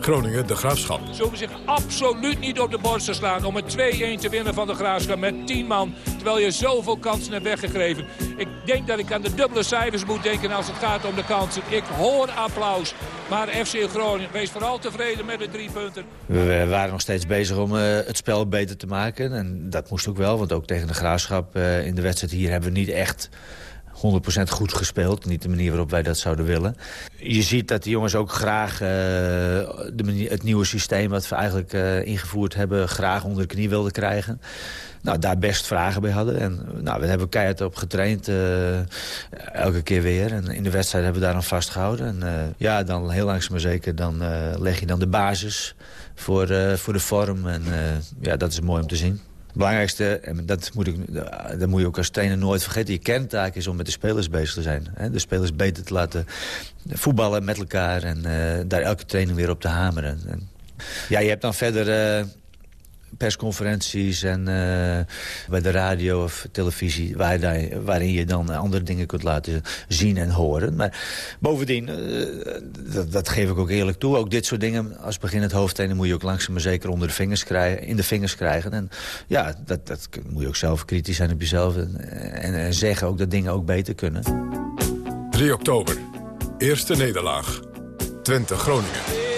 Groningen, de Graafschap. Ze hoeven zich absoluut niet op de borst te slaan om een 2-1 te winnen van de Graafschap met 10 man. Terwijl je zoveel kansen hebt weggegeven. Ik denk dat ik aan de dubbele cijfers moet denken als het gaat om de kansen. Ik hoor applaus. Maar FC Groningen, wees vooral tevreden met de drie punten. We waren nog steeds bezig om uh, het spel beter te maken. En dat moest ook wel, want ook tegen de Graafschap uh, in de wedstrijd hier hebben we niet echt 100% goed gespeeld. Niet de manier waarop wij dat zouden willen. Je ziet dat de jongens ook graag uh, de manier, het nieuwe systeem... wat we eigenlijk uh, ingevoerd hebben, graag onder de knie wilden krijgen. Nou, daar best vragen bij hadden. En nou, we hebben keihard op getraind, uh, elke keer weer. En in de wedstrijd hebben we daar aan vastgehouden. En ja, dan heel langzaam maar zeker, dan leg je dan de basis voor, voor de vorm. En ja, dat is mooi om te zien. Het belangrijkste, en dat moet, ik, dat moet je ook als trainer nooit vergeten... je kerntaak is om met de spelers bezig te zijn. Hè? De spelers beter te laten voetballen met elkaar... en uh, daar elke training weer op te hameren. En, ja, je hebt dan verder... Uh, persconferenties en uh, bij de radio of televisie... Waar waarin je dan andere dingen kunt laten zien en horen. Maar bovendien, uh, dat, dat, geef ik ook eerlijk toe... ook dit soort dingen, als begin het hoofdtrainer... moet je ook langzaam maar zeker onder de vingers krijgen, in de vingers krijgen. En ja, dat, dat moet je ook zelf kritisch zijn op jezelf... en, en, en zeggen ook dat dingen ook beter kunnen. 3 oktober, eerste nederlaag. Twente Groningen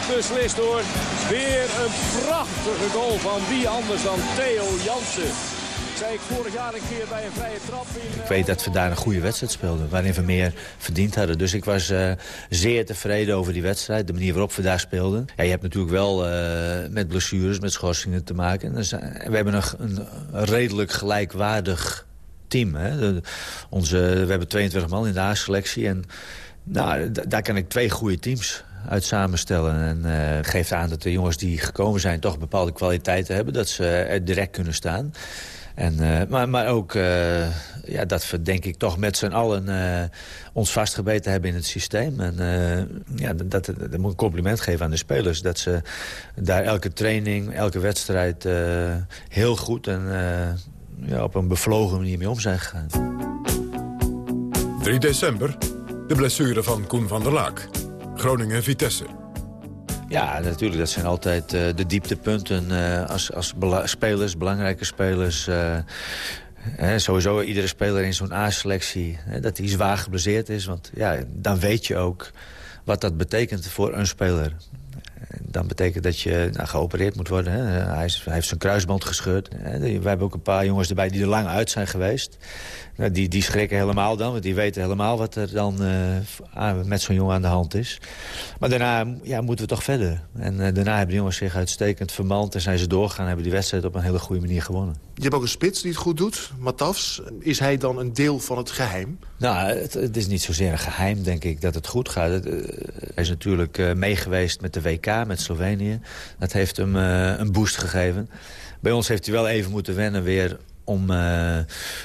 is beslist hoor. Weer een prachtige goal van wie anders dan Theo Jansen. Zei ik vorig jaar een keer bij een vrije trap. In, ik weet dat we daar een goede wedstrijd speelden. Waarin we meer verdiend hadden. Dus ik was uh, zeer tevreden over die wedstrijd. De manier waarop we daar speelden. Ja, je hebt natuurlijk wel uh, met blessures, met schorsingen te maken. We hebben een, een redelijk gelijkwaardig team. Hè? Onze, we hebben 22 man in de A-selectie. En nou, daar kan ik twee goede teams uit samenstellen. En uh, geeft aan dat de jongens die gekomen zijn toch bepaalde kwaliteiten hebben. Dat ze er direct kunnen staan. En, uh, maar, maar ook uh, ja, dat we denk ik toch met z'n allen ons vastgebeten hebben in het systeem. En ja, dat, dat, dat, moet een compliment geven aan de spelers. Dat ze daar elke training, elke wedstrijd heel goed en ja, op een bevlogen manier mee om zijn gegaan. 3 december, de blessure van Koen van der Laak. Groningen-Vitesse. Ja, natuurlijk. Dat zijn altijd uh, de dieptepunten uh, als, als spelers, belangrijke spelers. Hè, sowieso iedere speler in zo'n A-selectie, dat hij zwaar geblesseerd is. Want ja, dan weet je ook wat dat betekent voor een speler. Dan betekent dat je nou, geopereerd moet worden. Hè. Hij, heeft zijn kruisband gescheurd. We hebben ook een paar jongens erbij die er lang uit zijn geweest. Nou, die, die schrikken helemaal dan, want die weten helemaal wat er dan uh, met zo'n jongen aan de hand is. Maar daarna ja, moeten we toch verder. En uh, daarna hebben de jongens zich uitstekend vermand en zijn ze doorgegaan... en hebben die wedstrijd op een hele goede manier gewonnen. Je hebt ook een spits die het goed doet, Matafs. Is hij dan een deel van het geheim? Nou, het, is niet zozeer een geheim, denk ik, dat het goed gaat. Uh, hij is natuurlijk uh, meegeweest met de WK, met Slovenië. Dat heeft hem uh, een boost gegeven. Bij ons heeft hij wel even moeten wennen weer om uh,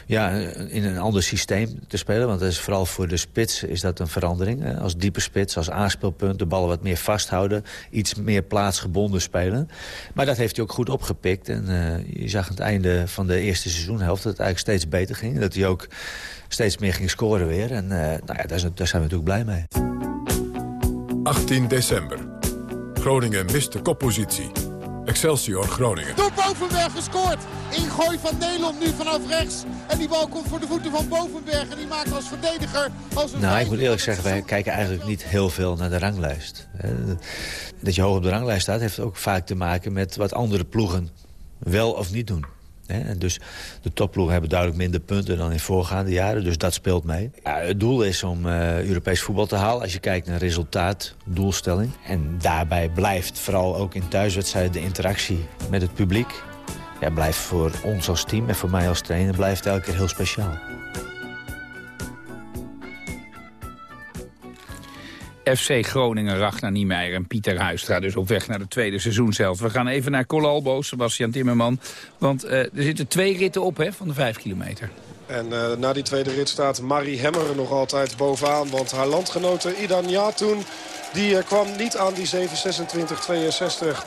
ja, in een ander systeem te spelen. Want dat is vooral voor de spits is dat een verandering. Als diepe spits, als aanspeelpunt, de ballen wat meer vasthouden. Iets meer plaatsgebonden spelen. Maar dat heeft hij ook goed opgepikt. En uh, je zag aan het einde van de eerste seizoenhelft dat het eigenlijk steeds beter ging. Dat hij ook steeds meer ging scoren weer. En uh, nou ja, daar, zijn, daar zijn we natuurlijk blij mee. 18 december. Groningen mist de koppositie. Excelsior Groningen. Door Bovenberg gescoord. Ingooi van Nelon nu vanaf rechts. En die bal komt voor de voeten van Bovenberg. En die maakt als verdediger... Als een nou, ik moet eerlijk zeggen, wij kijken eigenlijk niet heel veel naar de ranglijst. Dat je hoog op de ranglijst staat heeft ook vaak te maken met wat andere ploegen wel of niet doen. Dus de topploegen hebben duidelijk minder punten dan in voorgaande jaren. Dus dat speelt mee. Ja, het doel is om uh, Europees voetbal te halen. Als je kijkt naar resultaat, doelstelling. En daarbij blijft vooral ook in thuiswedstrijden de interactie met het publiek. Ja, blijft voor ons als team en voor mij als trainer blijft elke keer heel speciaal. FC Groningen, Ragnar Niemeyer en Pieter Huistra. Dus op weg naar het tweede seizoen zelf. We gaan even naar Colalbo, Sebastian Timmerman. Want uh, er zitten twee ritten op hè, van de vijf kilometer. En uh, na die tweede rit staat Marie Hemmer nog altijd bovenaan. Want haar landgenote Ida Njatoen die uh, kwam niet aan die 7.26.62.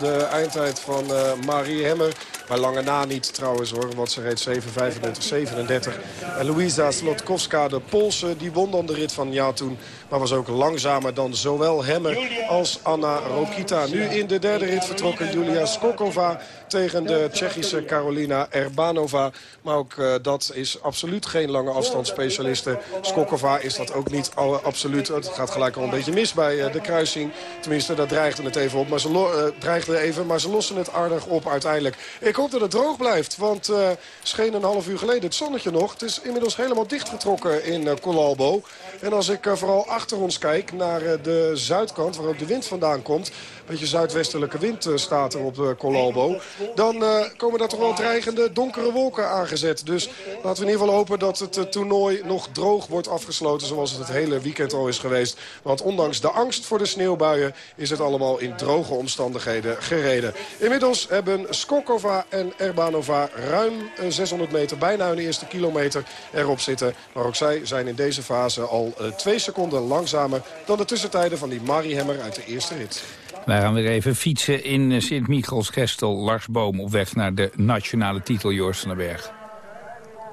De eindtijd van Marie Hemmer. Maar lange na niet trouwens hoor, want ze reed 7.35.37. En Louisa Slotkowska, de Poolse, die won dan de rit van Njatoen. Maar was ook langzamer dan zowel Hemmer als Anna Rokita. Nu in de derde rit vertrokken Julia Skokova tegen de Tsjechische Carolina Erbanova. Maar ook uh, dat is absoluut geen lange afstandsspecialiste. Skokova is dat ook niet absoluut. Het gaat gelijk al een beetje mis bij uh, de kruising. Tenminste, dat dreigde het even op. Maar ze uh, dreigde even, maar ze lossen het aardig op uiteindelijk. Ik hoop dat het droog blijft, want uh, scheen een half uur geleden het zonnetje nog. Het is inmiddels helemaal dichtgetrokken in Colalbo. En als ik uh, vooral achter ons kijk naar de zuidkant, waar ook de wind vandaan komt... een beetje zuidwestelijke wind staat er op Colalbo... dan komen daar toch wel dreigende donkere wolken aangezet. Dus laten we in ieder geval hopen dat het toernooi nog droog wordt afgesloten... zoals het het hele weekend al is geweest. Want ondanks de angst voor de sneeuwbuien... is het allemaal in droge omstandigheden gereden. Inmiddels hebben Skokova en Erbanova ruim 600 meter, bijna hun eerste kilometer erop zitten. Maar ook zij zijn in deze fase al twee seconden langzamer dan de tussentijden van die Marie Hemmer uit de eerste rit. Wij gaan weer even fietsen in Sint-Michels-Gestel. Lars Boom op weg naar de nationale titel Joris van den Berg.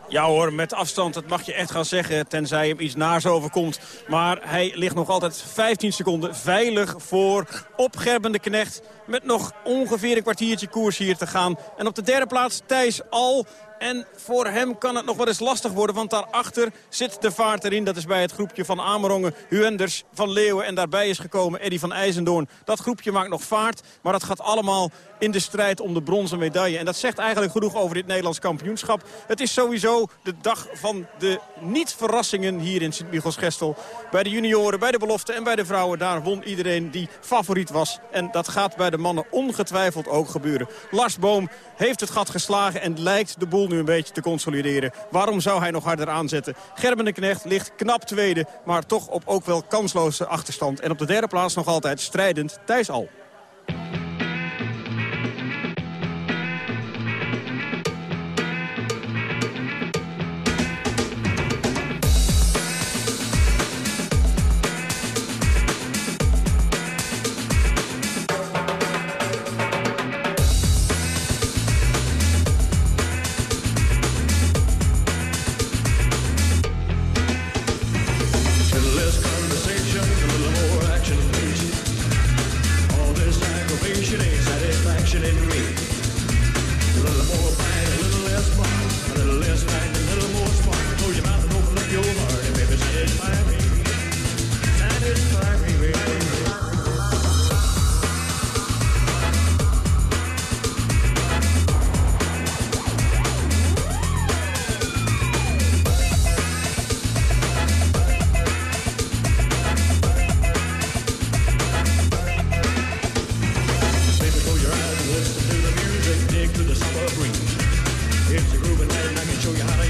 Ja hoor, met afstand, dat mag je echt gaan zeggen, tenzij hem iets naars overkomt. Maar hij ligt nog altijd 15 seconden veilig voor op Gerbende Knecht. Met nog ongeveer een kwartiertje koers hier te gaan. En op de derde plaats Thijs Al. En voor hem kan het nog wel eens lastig worden, want daarachter zit de vaart erin. Dat is bij het groepje van Amerongen, Huenders, Van Leeuwen en daarbij is gekomen Eddy van IJzendoorn. Dat groepje maakt nog vaart, maar dat gaat allemaal in de strijd om de bronzen medaille. En dat zegt eigenlijk genoeg over dit Nederlands kampioenschap. Het is sowieso de dag van de niet-verrassingen hier in Sint-Michels-Gestel. Bij de junioren, bij de belofte en bij de vrouwen, daar won iedereen die favoriet was. En dat gaat bij de mannen ongetwijfeld ook gebeuren. Lars Boom heeft het gat geslagen en lijkt de boel nu een beetje te consolideren. Waarom zou hij nog harder aanzetten? Gerben de Knecht ligt knap tweede, maar toch op ook wel kansloze achterstand. En op de derde plaats nog altijd strijdend Thijs Al. show you how to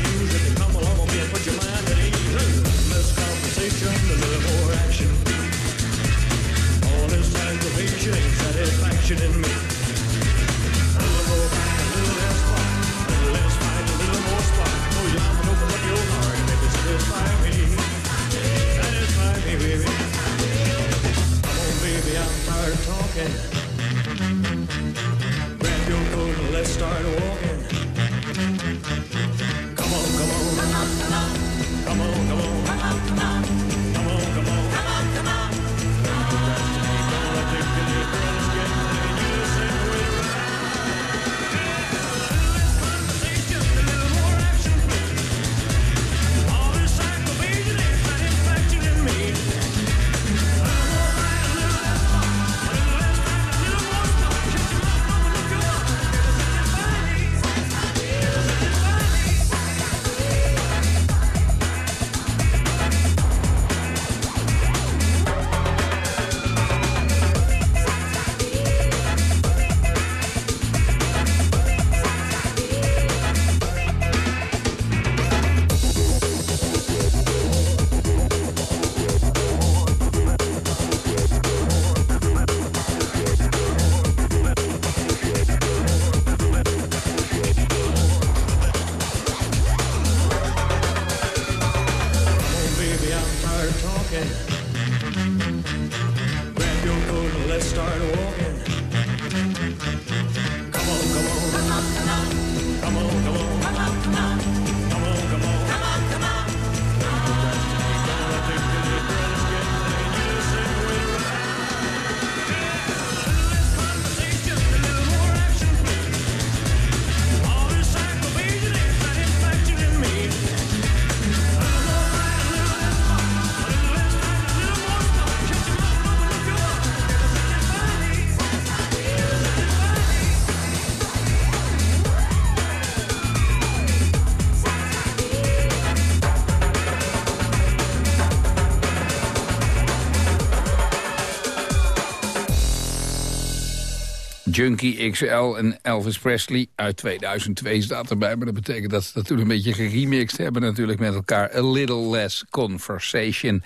Junkie XL en Elvis Presley uit 2002 staat erbij. Maar dat betekent dat ze dat toen een beetje geremixed hebben natuurlijk met elkaar. A Little Less Conversation.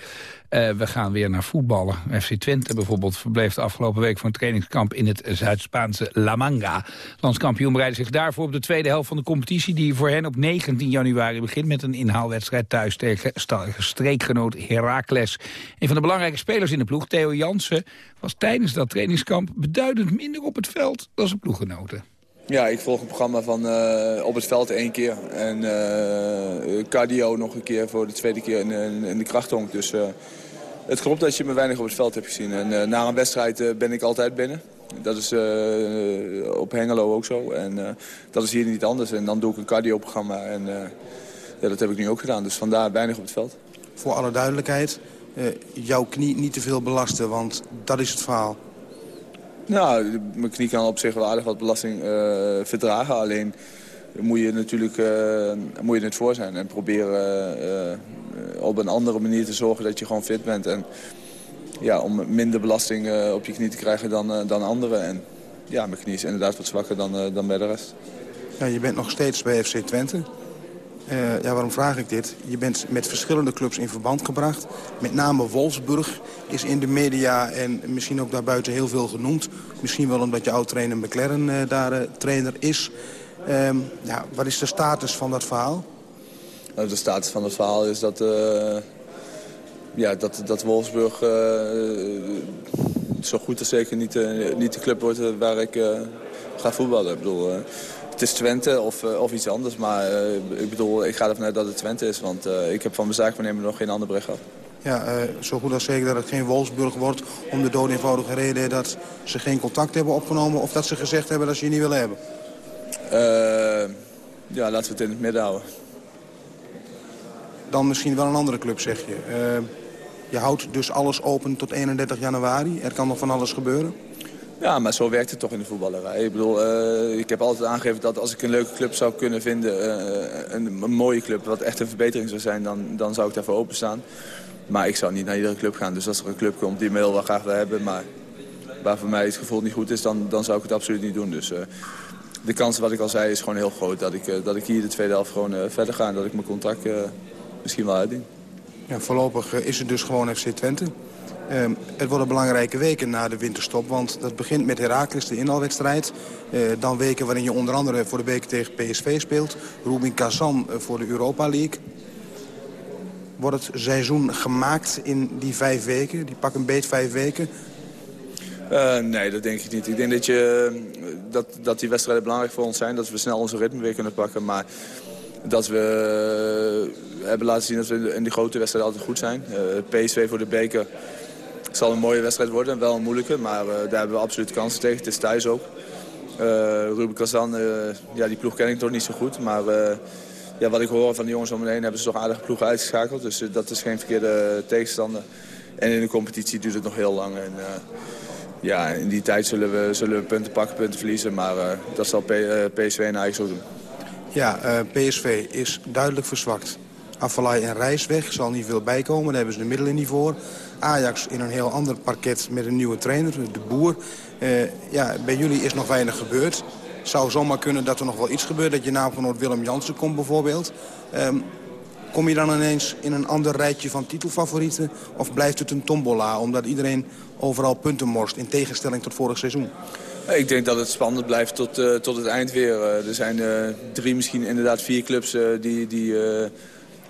Uh, we gaan weer naar voetballen. FC Twente bijvoorbeeld verbleef de afgelopen week voor een trainingskamp in het Zuid-Spaanse La Manga. Landskampioen bereidde zich daarvoor op de tweede helft van de competitie... die voor hen op 19 januari begint met een inhaalwedstrijd thuis tegen streekgenoot Heracles. Een van de belangrijke spelers in de ploeg, Theo Jansen, was tijdens dat trainingskamp beduidend minder op het veld dan zijn ploeggenoten. Ja, ik volg een programma van uh, op het veld één keer. En uh, cardio nog een keer voor de tweede keer in, de krachthonk. Dus het klopt dat je me weinig op het veld hebt gezien. En na een wedstrijd ben ik altijd binnen. Dat is op Hengelo ook zo. En dat is hier niet anders. En dan doe ik een cardio-programma. En ja, dat heb ik nu ook gedaan. Dus vandaar weinig op het veld. Voor alle duidelijkheid, jouw knie niet te veel belasten, want dat is het verhaal. Nou, mijn knie kan op zich wel aardig wat belasting verdragen. Alleen moet je natuurlijk uh, moet je het voor zijn. En proberen uh, op een andere manier te zorgen dat je gewoon fit bent. En ja, om minder belasting op je knie te krijgen dan, dan anderen. En ja, mijn knie is inderdaad wat zwakker dan, dan bij de rest. Ja, je bent nog steeds bij FC Twente. Ja, waarom vraag ik dit? Je bent met verschillende clubs in verband gebracht. Met name Wolfsburg is in de media en misschien ook daarbuiten heel veel genoemd. Misschien wel omdat je oud-trainer McLaren daar trainer is. Ehm, ja, wat is de status van dat verhaal? Nou, de status van het verhaal is dat, ja, dat, dat Wolfsburg zo goed als zeker niet, niet de club wordt waar ik ga voetballen. Ik bedoel, het is Twente of, of iets anders. Maar ik bedoel, ik ga ervan uit dat het Twente is. Want ik heb van mijn zaakwaarnemer nog geen ander bericht gehad. Ja, zo goed als zeker dat het geen Wolfsburg wordt... om de dood eenvoudige reden dat ze geen contact hebben opgenomen... of dat ze gezegd hebben dat ze je niet willen hebben? Ja, laten we het in het midden houden. Dan misschien wel een andere club, zeg je. je houdt dus alles open tot 31 januari. Er kan nog van alles gebeuren. Ja, maar zo werkt het toch in de voetballerij. Ik bedoel, uh, ik heb altijd aangegeven dat als ik een leuke club zou kunnen vinden... Uh, een, een, mooie club, wat echt een verbetering zou zijn, dan, dan zou ik daarvoor openstaan. Maar ik zou niet naar iedere club gaan. Dus als er een club komt die me wel graag wil hebben... maar waar voor mij het gevoel niet goed is, dan, dan zou ik het absoluut niet doen. Dus uh, de kans, wat ik al zei, is gewoon heel groot... dat ik, dat ik hier de tweede helft gewoon verder ga en dat ik mijn contract misschien wel uitdien. Ja, voorlopig is het dus gewoon FC Twente. Uh, het worden belangrijke weken na de winterstop. Want dat begint met Heracles, de inhaalwedstrijd. Uh, dan weken waarin je onder andere voor de beker tegen PSV speelt. Rubin Kazan voor de Europa League. Wordt het seizoen gemaakt in die vijf weken? Die pak een beet vijf weken? Uh, nee, dat denk ik niet. Ik denk dat, je, dat, dat die wedstrijden belangrijk voor ons zijn. Dat we snel onze ritme weer kunnen pakken. Maar dat we hebben laten zien dat we in die grote wedstrijden altijd goed zijn. PSV voor de beker zal een mooie wedstrijd worden, wel een moeilijke, maar uh, daar hebben we absoluut kansen tegen. Het is thuis ook. Uh, Ruben Kazan, uh, ja, die ploeg ken ik toch niet zo goed, maar ja, wat ik hoor van de jongens om me heen hebben ze toch aardige ploegen uitgeschakeld. Dus dat is geen verkeerde tegenstander. En in de competitie duurt het nog heel lang. En, ja, in die tijd zullen we, zullen punten pakken, punten verliezen, maar dat zal PSV en Ajax ook doen. Ja, PSV is duidelijk verzwakt. Afvalai en Rijsweg zal niet veel bijkomen, daar hebben ze de middelen niet voor. Ajax in een heel ander parket met een nieuwe trainer, de Boer. Uh, ja, bij jullie is nog weinig gebeurd. Het zou zomaar kunnen dat er nog wel iets gebeurt. Dat je naam Willem Jansen komt bijvoorbeeld. Um, kom je dan ineens in een ander rijtje van titelfavorieten? Of blijft het een tombola omdat iedereen overal punten morst... in tegenstelling tot vorig seizoen? Ik denk dat het spannend blijft tot, uh, tot het eind weer. Uh, er zijn uh, drie, misschien inderdaad vier clubs die, die,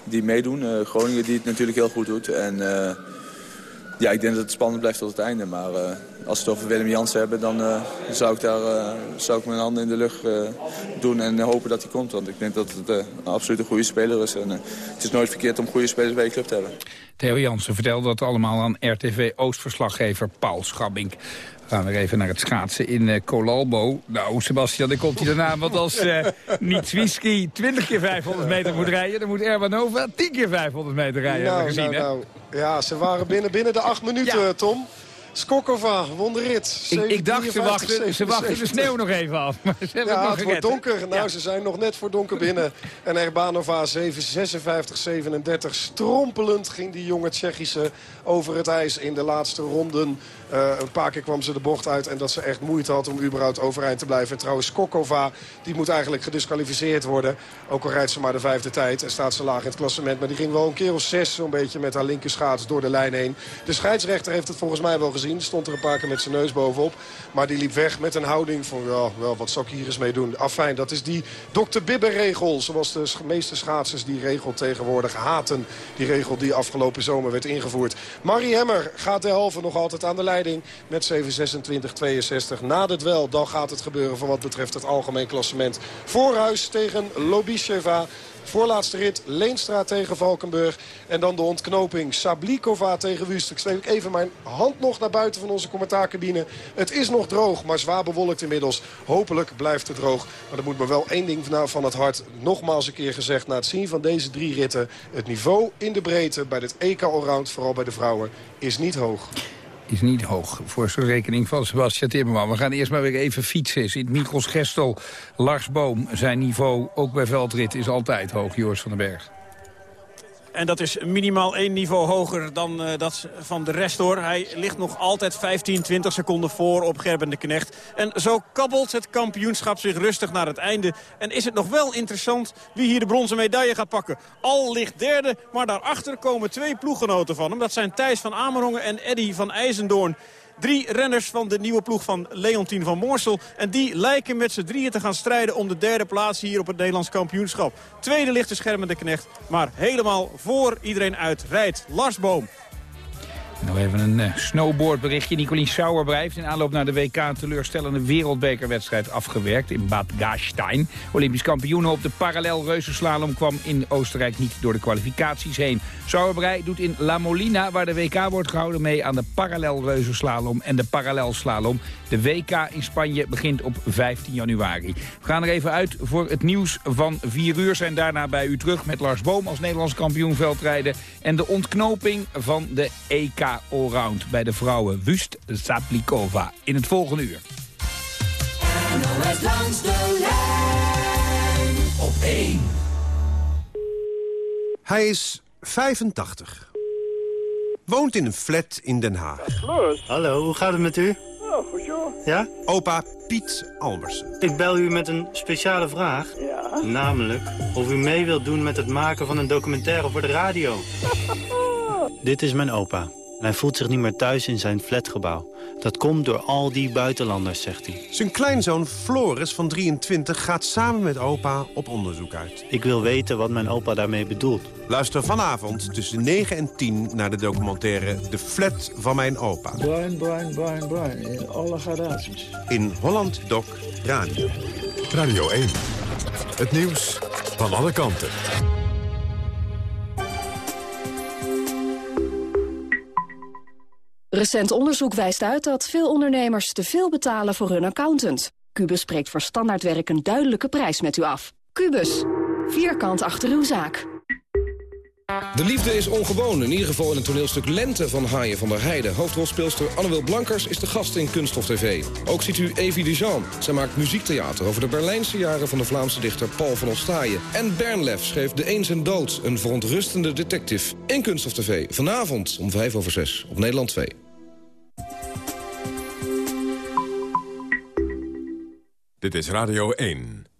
die meedoen. Groningen die het natuurlijk heel goed doet. En ja, ik denk dat het spannend blijft tot het einde. Maar als we het over Willem Jansen hebben, dan uh, zou, ik daar, uh, zou ik mijn handen in de lucht doen en hopen dat hij komt. Want ik denk dat het een absoluut een goede speler is. En het is nooit verkeerd om goede spelers bij je club te hebben. Theo Jansen vertelde dat allemaal aan RTV Oost-verslaggever Paul Schabbink. We gaan weer even naar het schaatsen in uh, Colalbo. Nou, Sebastian, dan komt hij daarna. Want als uh, Nitswiski 20 keer 500 meter moet rijden... dan moet Erbanova 10 keer 500 meter rijden, nou, hebben we gezien, nou, nou. Ja, ze waren binnen, binnen de acht minuten, ja. Tom. Skokova won de rit. Ik, ik dacht, ze wachten, ze wachten de sneeuw nog even af. Maar ze hebben ja, het, nog het wordt donker. Nou, ze zijn nog net voor donker binnen. En Erbanova 7.56-37. Strompelend ging die jonge Tsjechische over het ijs in de laatste ronden. Eh, een paar keer kwam ze de bocht uit en dat ze echt moeite had om überhaupt overeind te blijven. En trouwens, Skokova, die moet eigenlijk gedisqualificeerd worden. Ook al rijdt ze maar de vijfde tijd en staat ze laag in het klassement. Maar die ging wel een keer of zes zo'n beetje met haar linkerschaats door de lijn heen. De scheidsrechter heeft het volgens mij wel gezien. Stond er een paar keer met zijn neus bovenop. Maar die liep weg met een houding van, ja, wel, wat zou ik hier eens mee doen? Afijn, dat is die Dr. Bibber-regel. Zoals de meeste schaatsers die regel tegenwoordig haten. Die regel die afgelopen zomer werd ingevoerd. Marie Hemmer gaat de halve nog altijd aan de met 7.26-62. Na dit wel, dan gaat het gebeuren voor wat betreft het algemeen klassement. Voorhuis tegen Lobisheva. Voorlaatste rit, Leenstra tegen Valkenburg. En dan de ontknoping, Sablikova tegen Wust. Ik steek even mijn hand nog naar buiten van onze commentaarcabine. Het is nog droog, maar zwaar bewolkt inmiddels. Hopelijk blijft het droog. Maar er moet me wel één ding van- van het hart nogmaals een keer gezegd... na het zien van deze drie ritten. Het niveau in de breedte bij dit EK Allround, vooral bij de vrouwen, is niet hoog. Is niet hoog voor zijn rekening van Sebastian Timmerman. We gaan eerst maar weer even fietsen. Sint Michels Gestel, Lars Boom. Zijn niveau, ook bij veldrit, is altijd hoog, Joris van den Berg. En dat is minimaal één niveau hoger dan eh, dat van de rest hoor. Hij ligt nog altijd 15, 20 seconden voor op Gerben de Knecht. En zo kabbelt het kampioenschap zich rustig naar het einde. En is het nog wel interessant wie hier de bronzen medaille gaat pakken. Al ligt derde, maar daarachter komen twee ploeggenoten van hem. Dat zijn Thijs van Amerongen en Eddy van IJzendoorn. Drie renners van de nieuwe ploeg van Leontien van Moorsel. En die lijken met z'n drieën te gaan strijden om de derde plaats hier op het Nederlands kampioenschap. Tweede ligt de schermende knecht, maar helemaal voor iedereen uit rijdt. Lars Boom. Nou even een eh, snowboardberichtje. Nicolien Sauerbrei heeft in aanloop naar de WK een teleurstellende wereldbekerwedstrijd afgewerkt in Bad Gastein. Olympisch kampioen op de parallel reuzenslalom kwam in Oostenrijk niet door de kwalificaties heen. Sauerbrei doet in La Molina, waar de WK wordt gehouden, mee aan de parallel reuzenslalom en de parallelslalom. De WK in Spanje begint op 15 januari. We gaan er even uit voor het nieuws van 4 uur. Zijn daarna bij u terug met Lars Boom als Nederlands kampioen veldrijden. En de ontknoping van de EK Allround bij de vrouwen Wust Saplikova in het volgende uur. NOS langs de lijn op 1. Hij is 85. Woont in een flat in Den Haag. Hallo, hoe gaat het met u? Goed joh. Ja? Opa Piet Albersen. Ik bel u met een speciale vraag. Ja? Namelijk of u mee wilt doen met het maken van een documentaire voor de radio. Dit is mijn opa. En hij voelt zich niet meer thuis in zijn flatgebouw. Dat komt door al die buitenlanders, zegt hij. Zijn kleinzoon Floris van 23 gaat samen met opa op onderzoek uit. Ik wil weten wat mijn opa daarmee bedoelt. Luister vanavond tussen 9 en 10 naar de documentaire De Flat van mijn opa. Bruin, bruin, bruin, bruin. In alle gradaties. In Holland Doc Radio. Radio 1. Het nieuws van alle kanten. Recent onderzoek wijst uit dat veel ondernemers te veel betalen voor hun accountant. Cubus spreekt voor standaardwerk een duidelijke prijs met u af. Cubus, vierkant achter uw zaak. De liefde is ongewoon, in ieder geval in het toneelstuk Lente van Haaien van der Heijden. Hoofdrolspeelster Annewil Blankers is de gast in Kunststof TV. Ook ziet u Evi Dijan. Zij maakt muziektheater over de Berlijnse jaren van de Vlaamse dichter Paul van Ostaaien. En Bernlef schreef De Eens en Dood, een verontrustende detective. In Kunststof TV, vanavond om 5 over 6 op Nederland 2. Dit is Radio 1.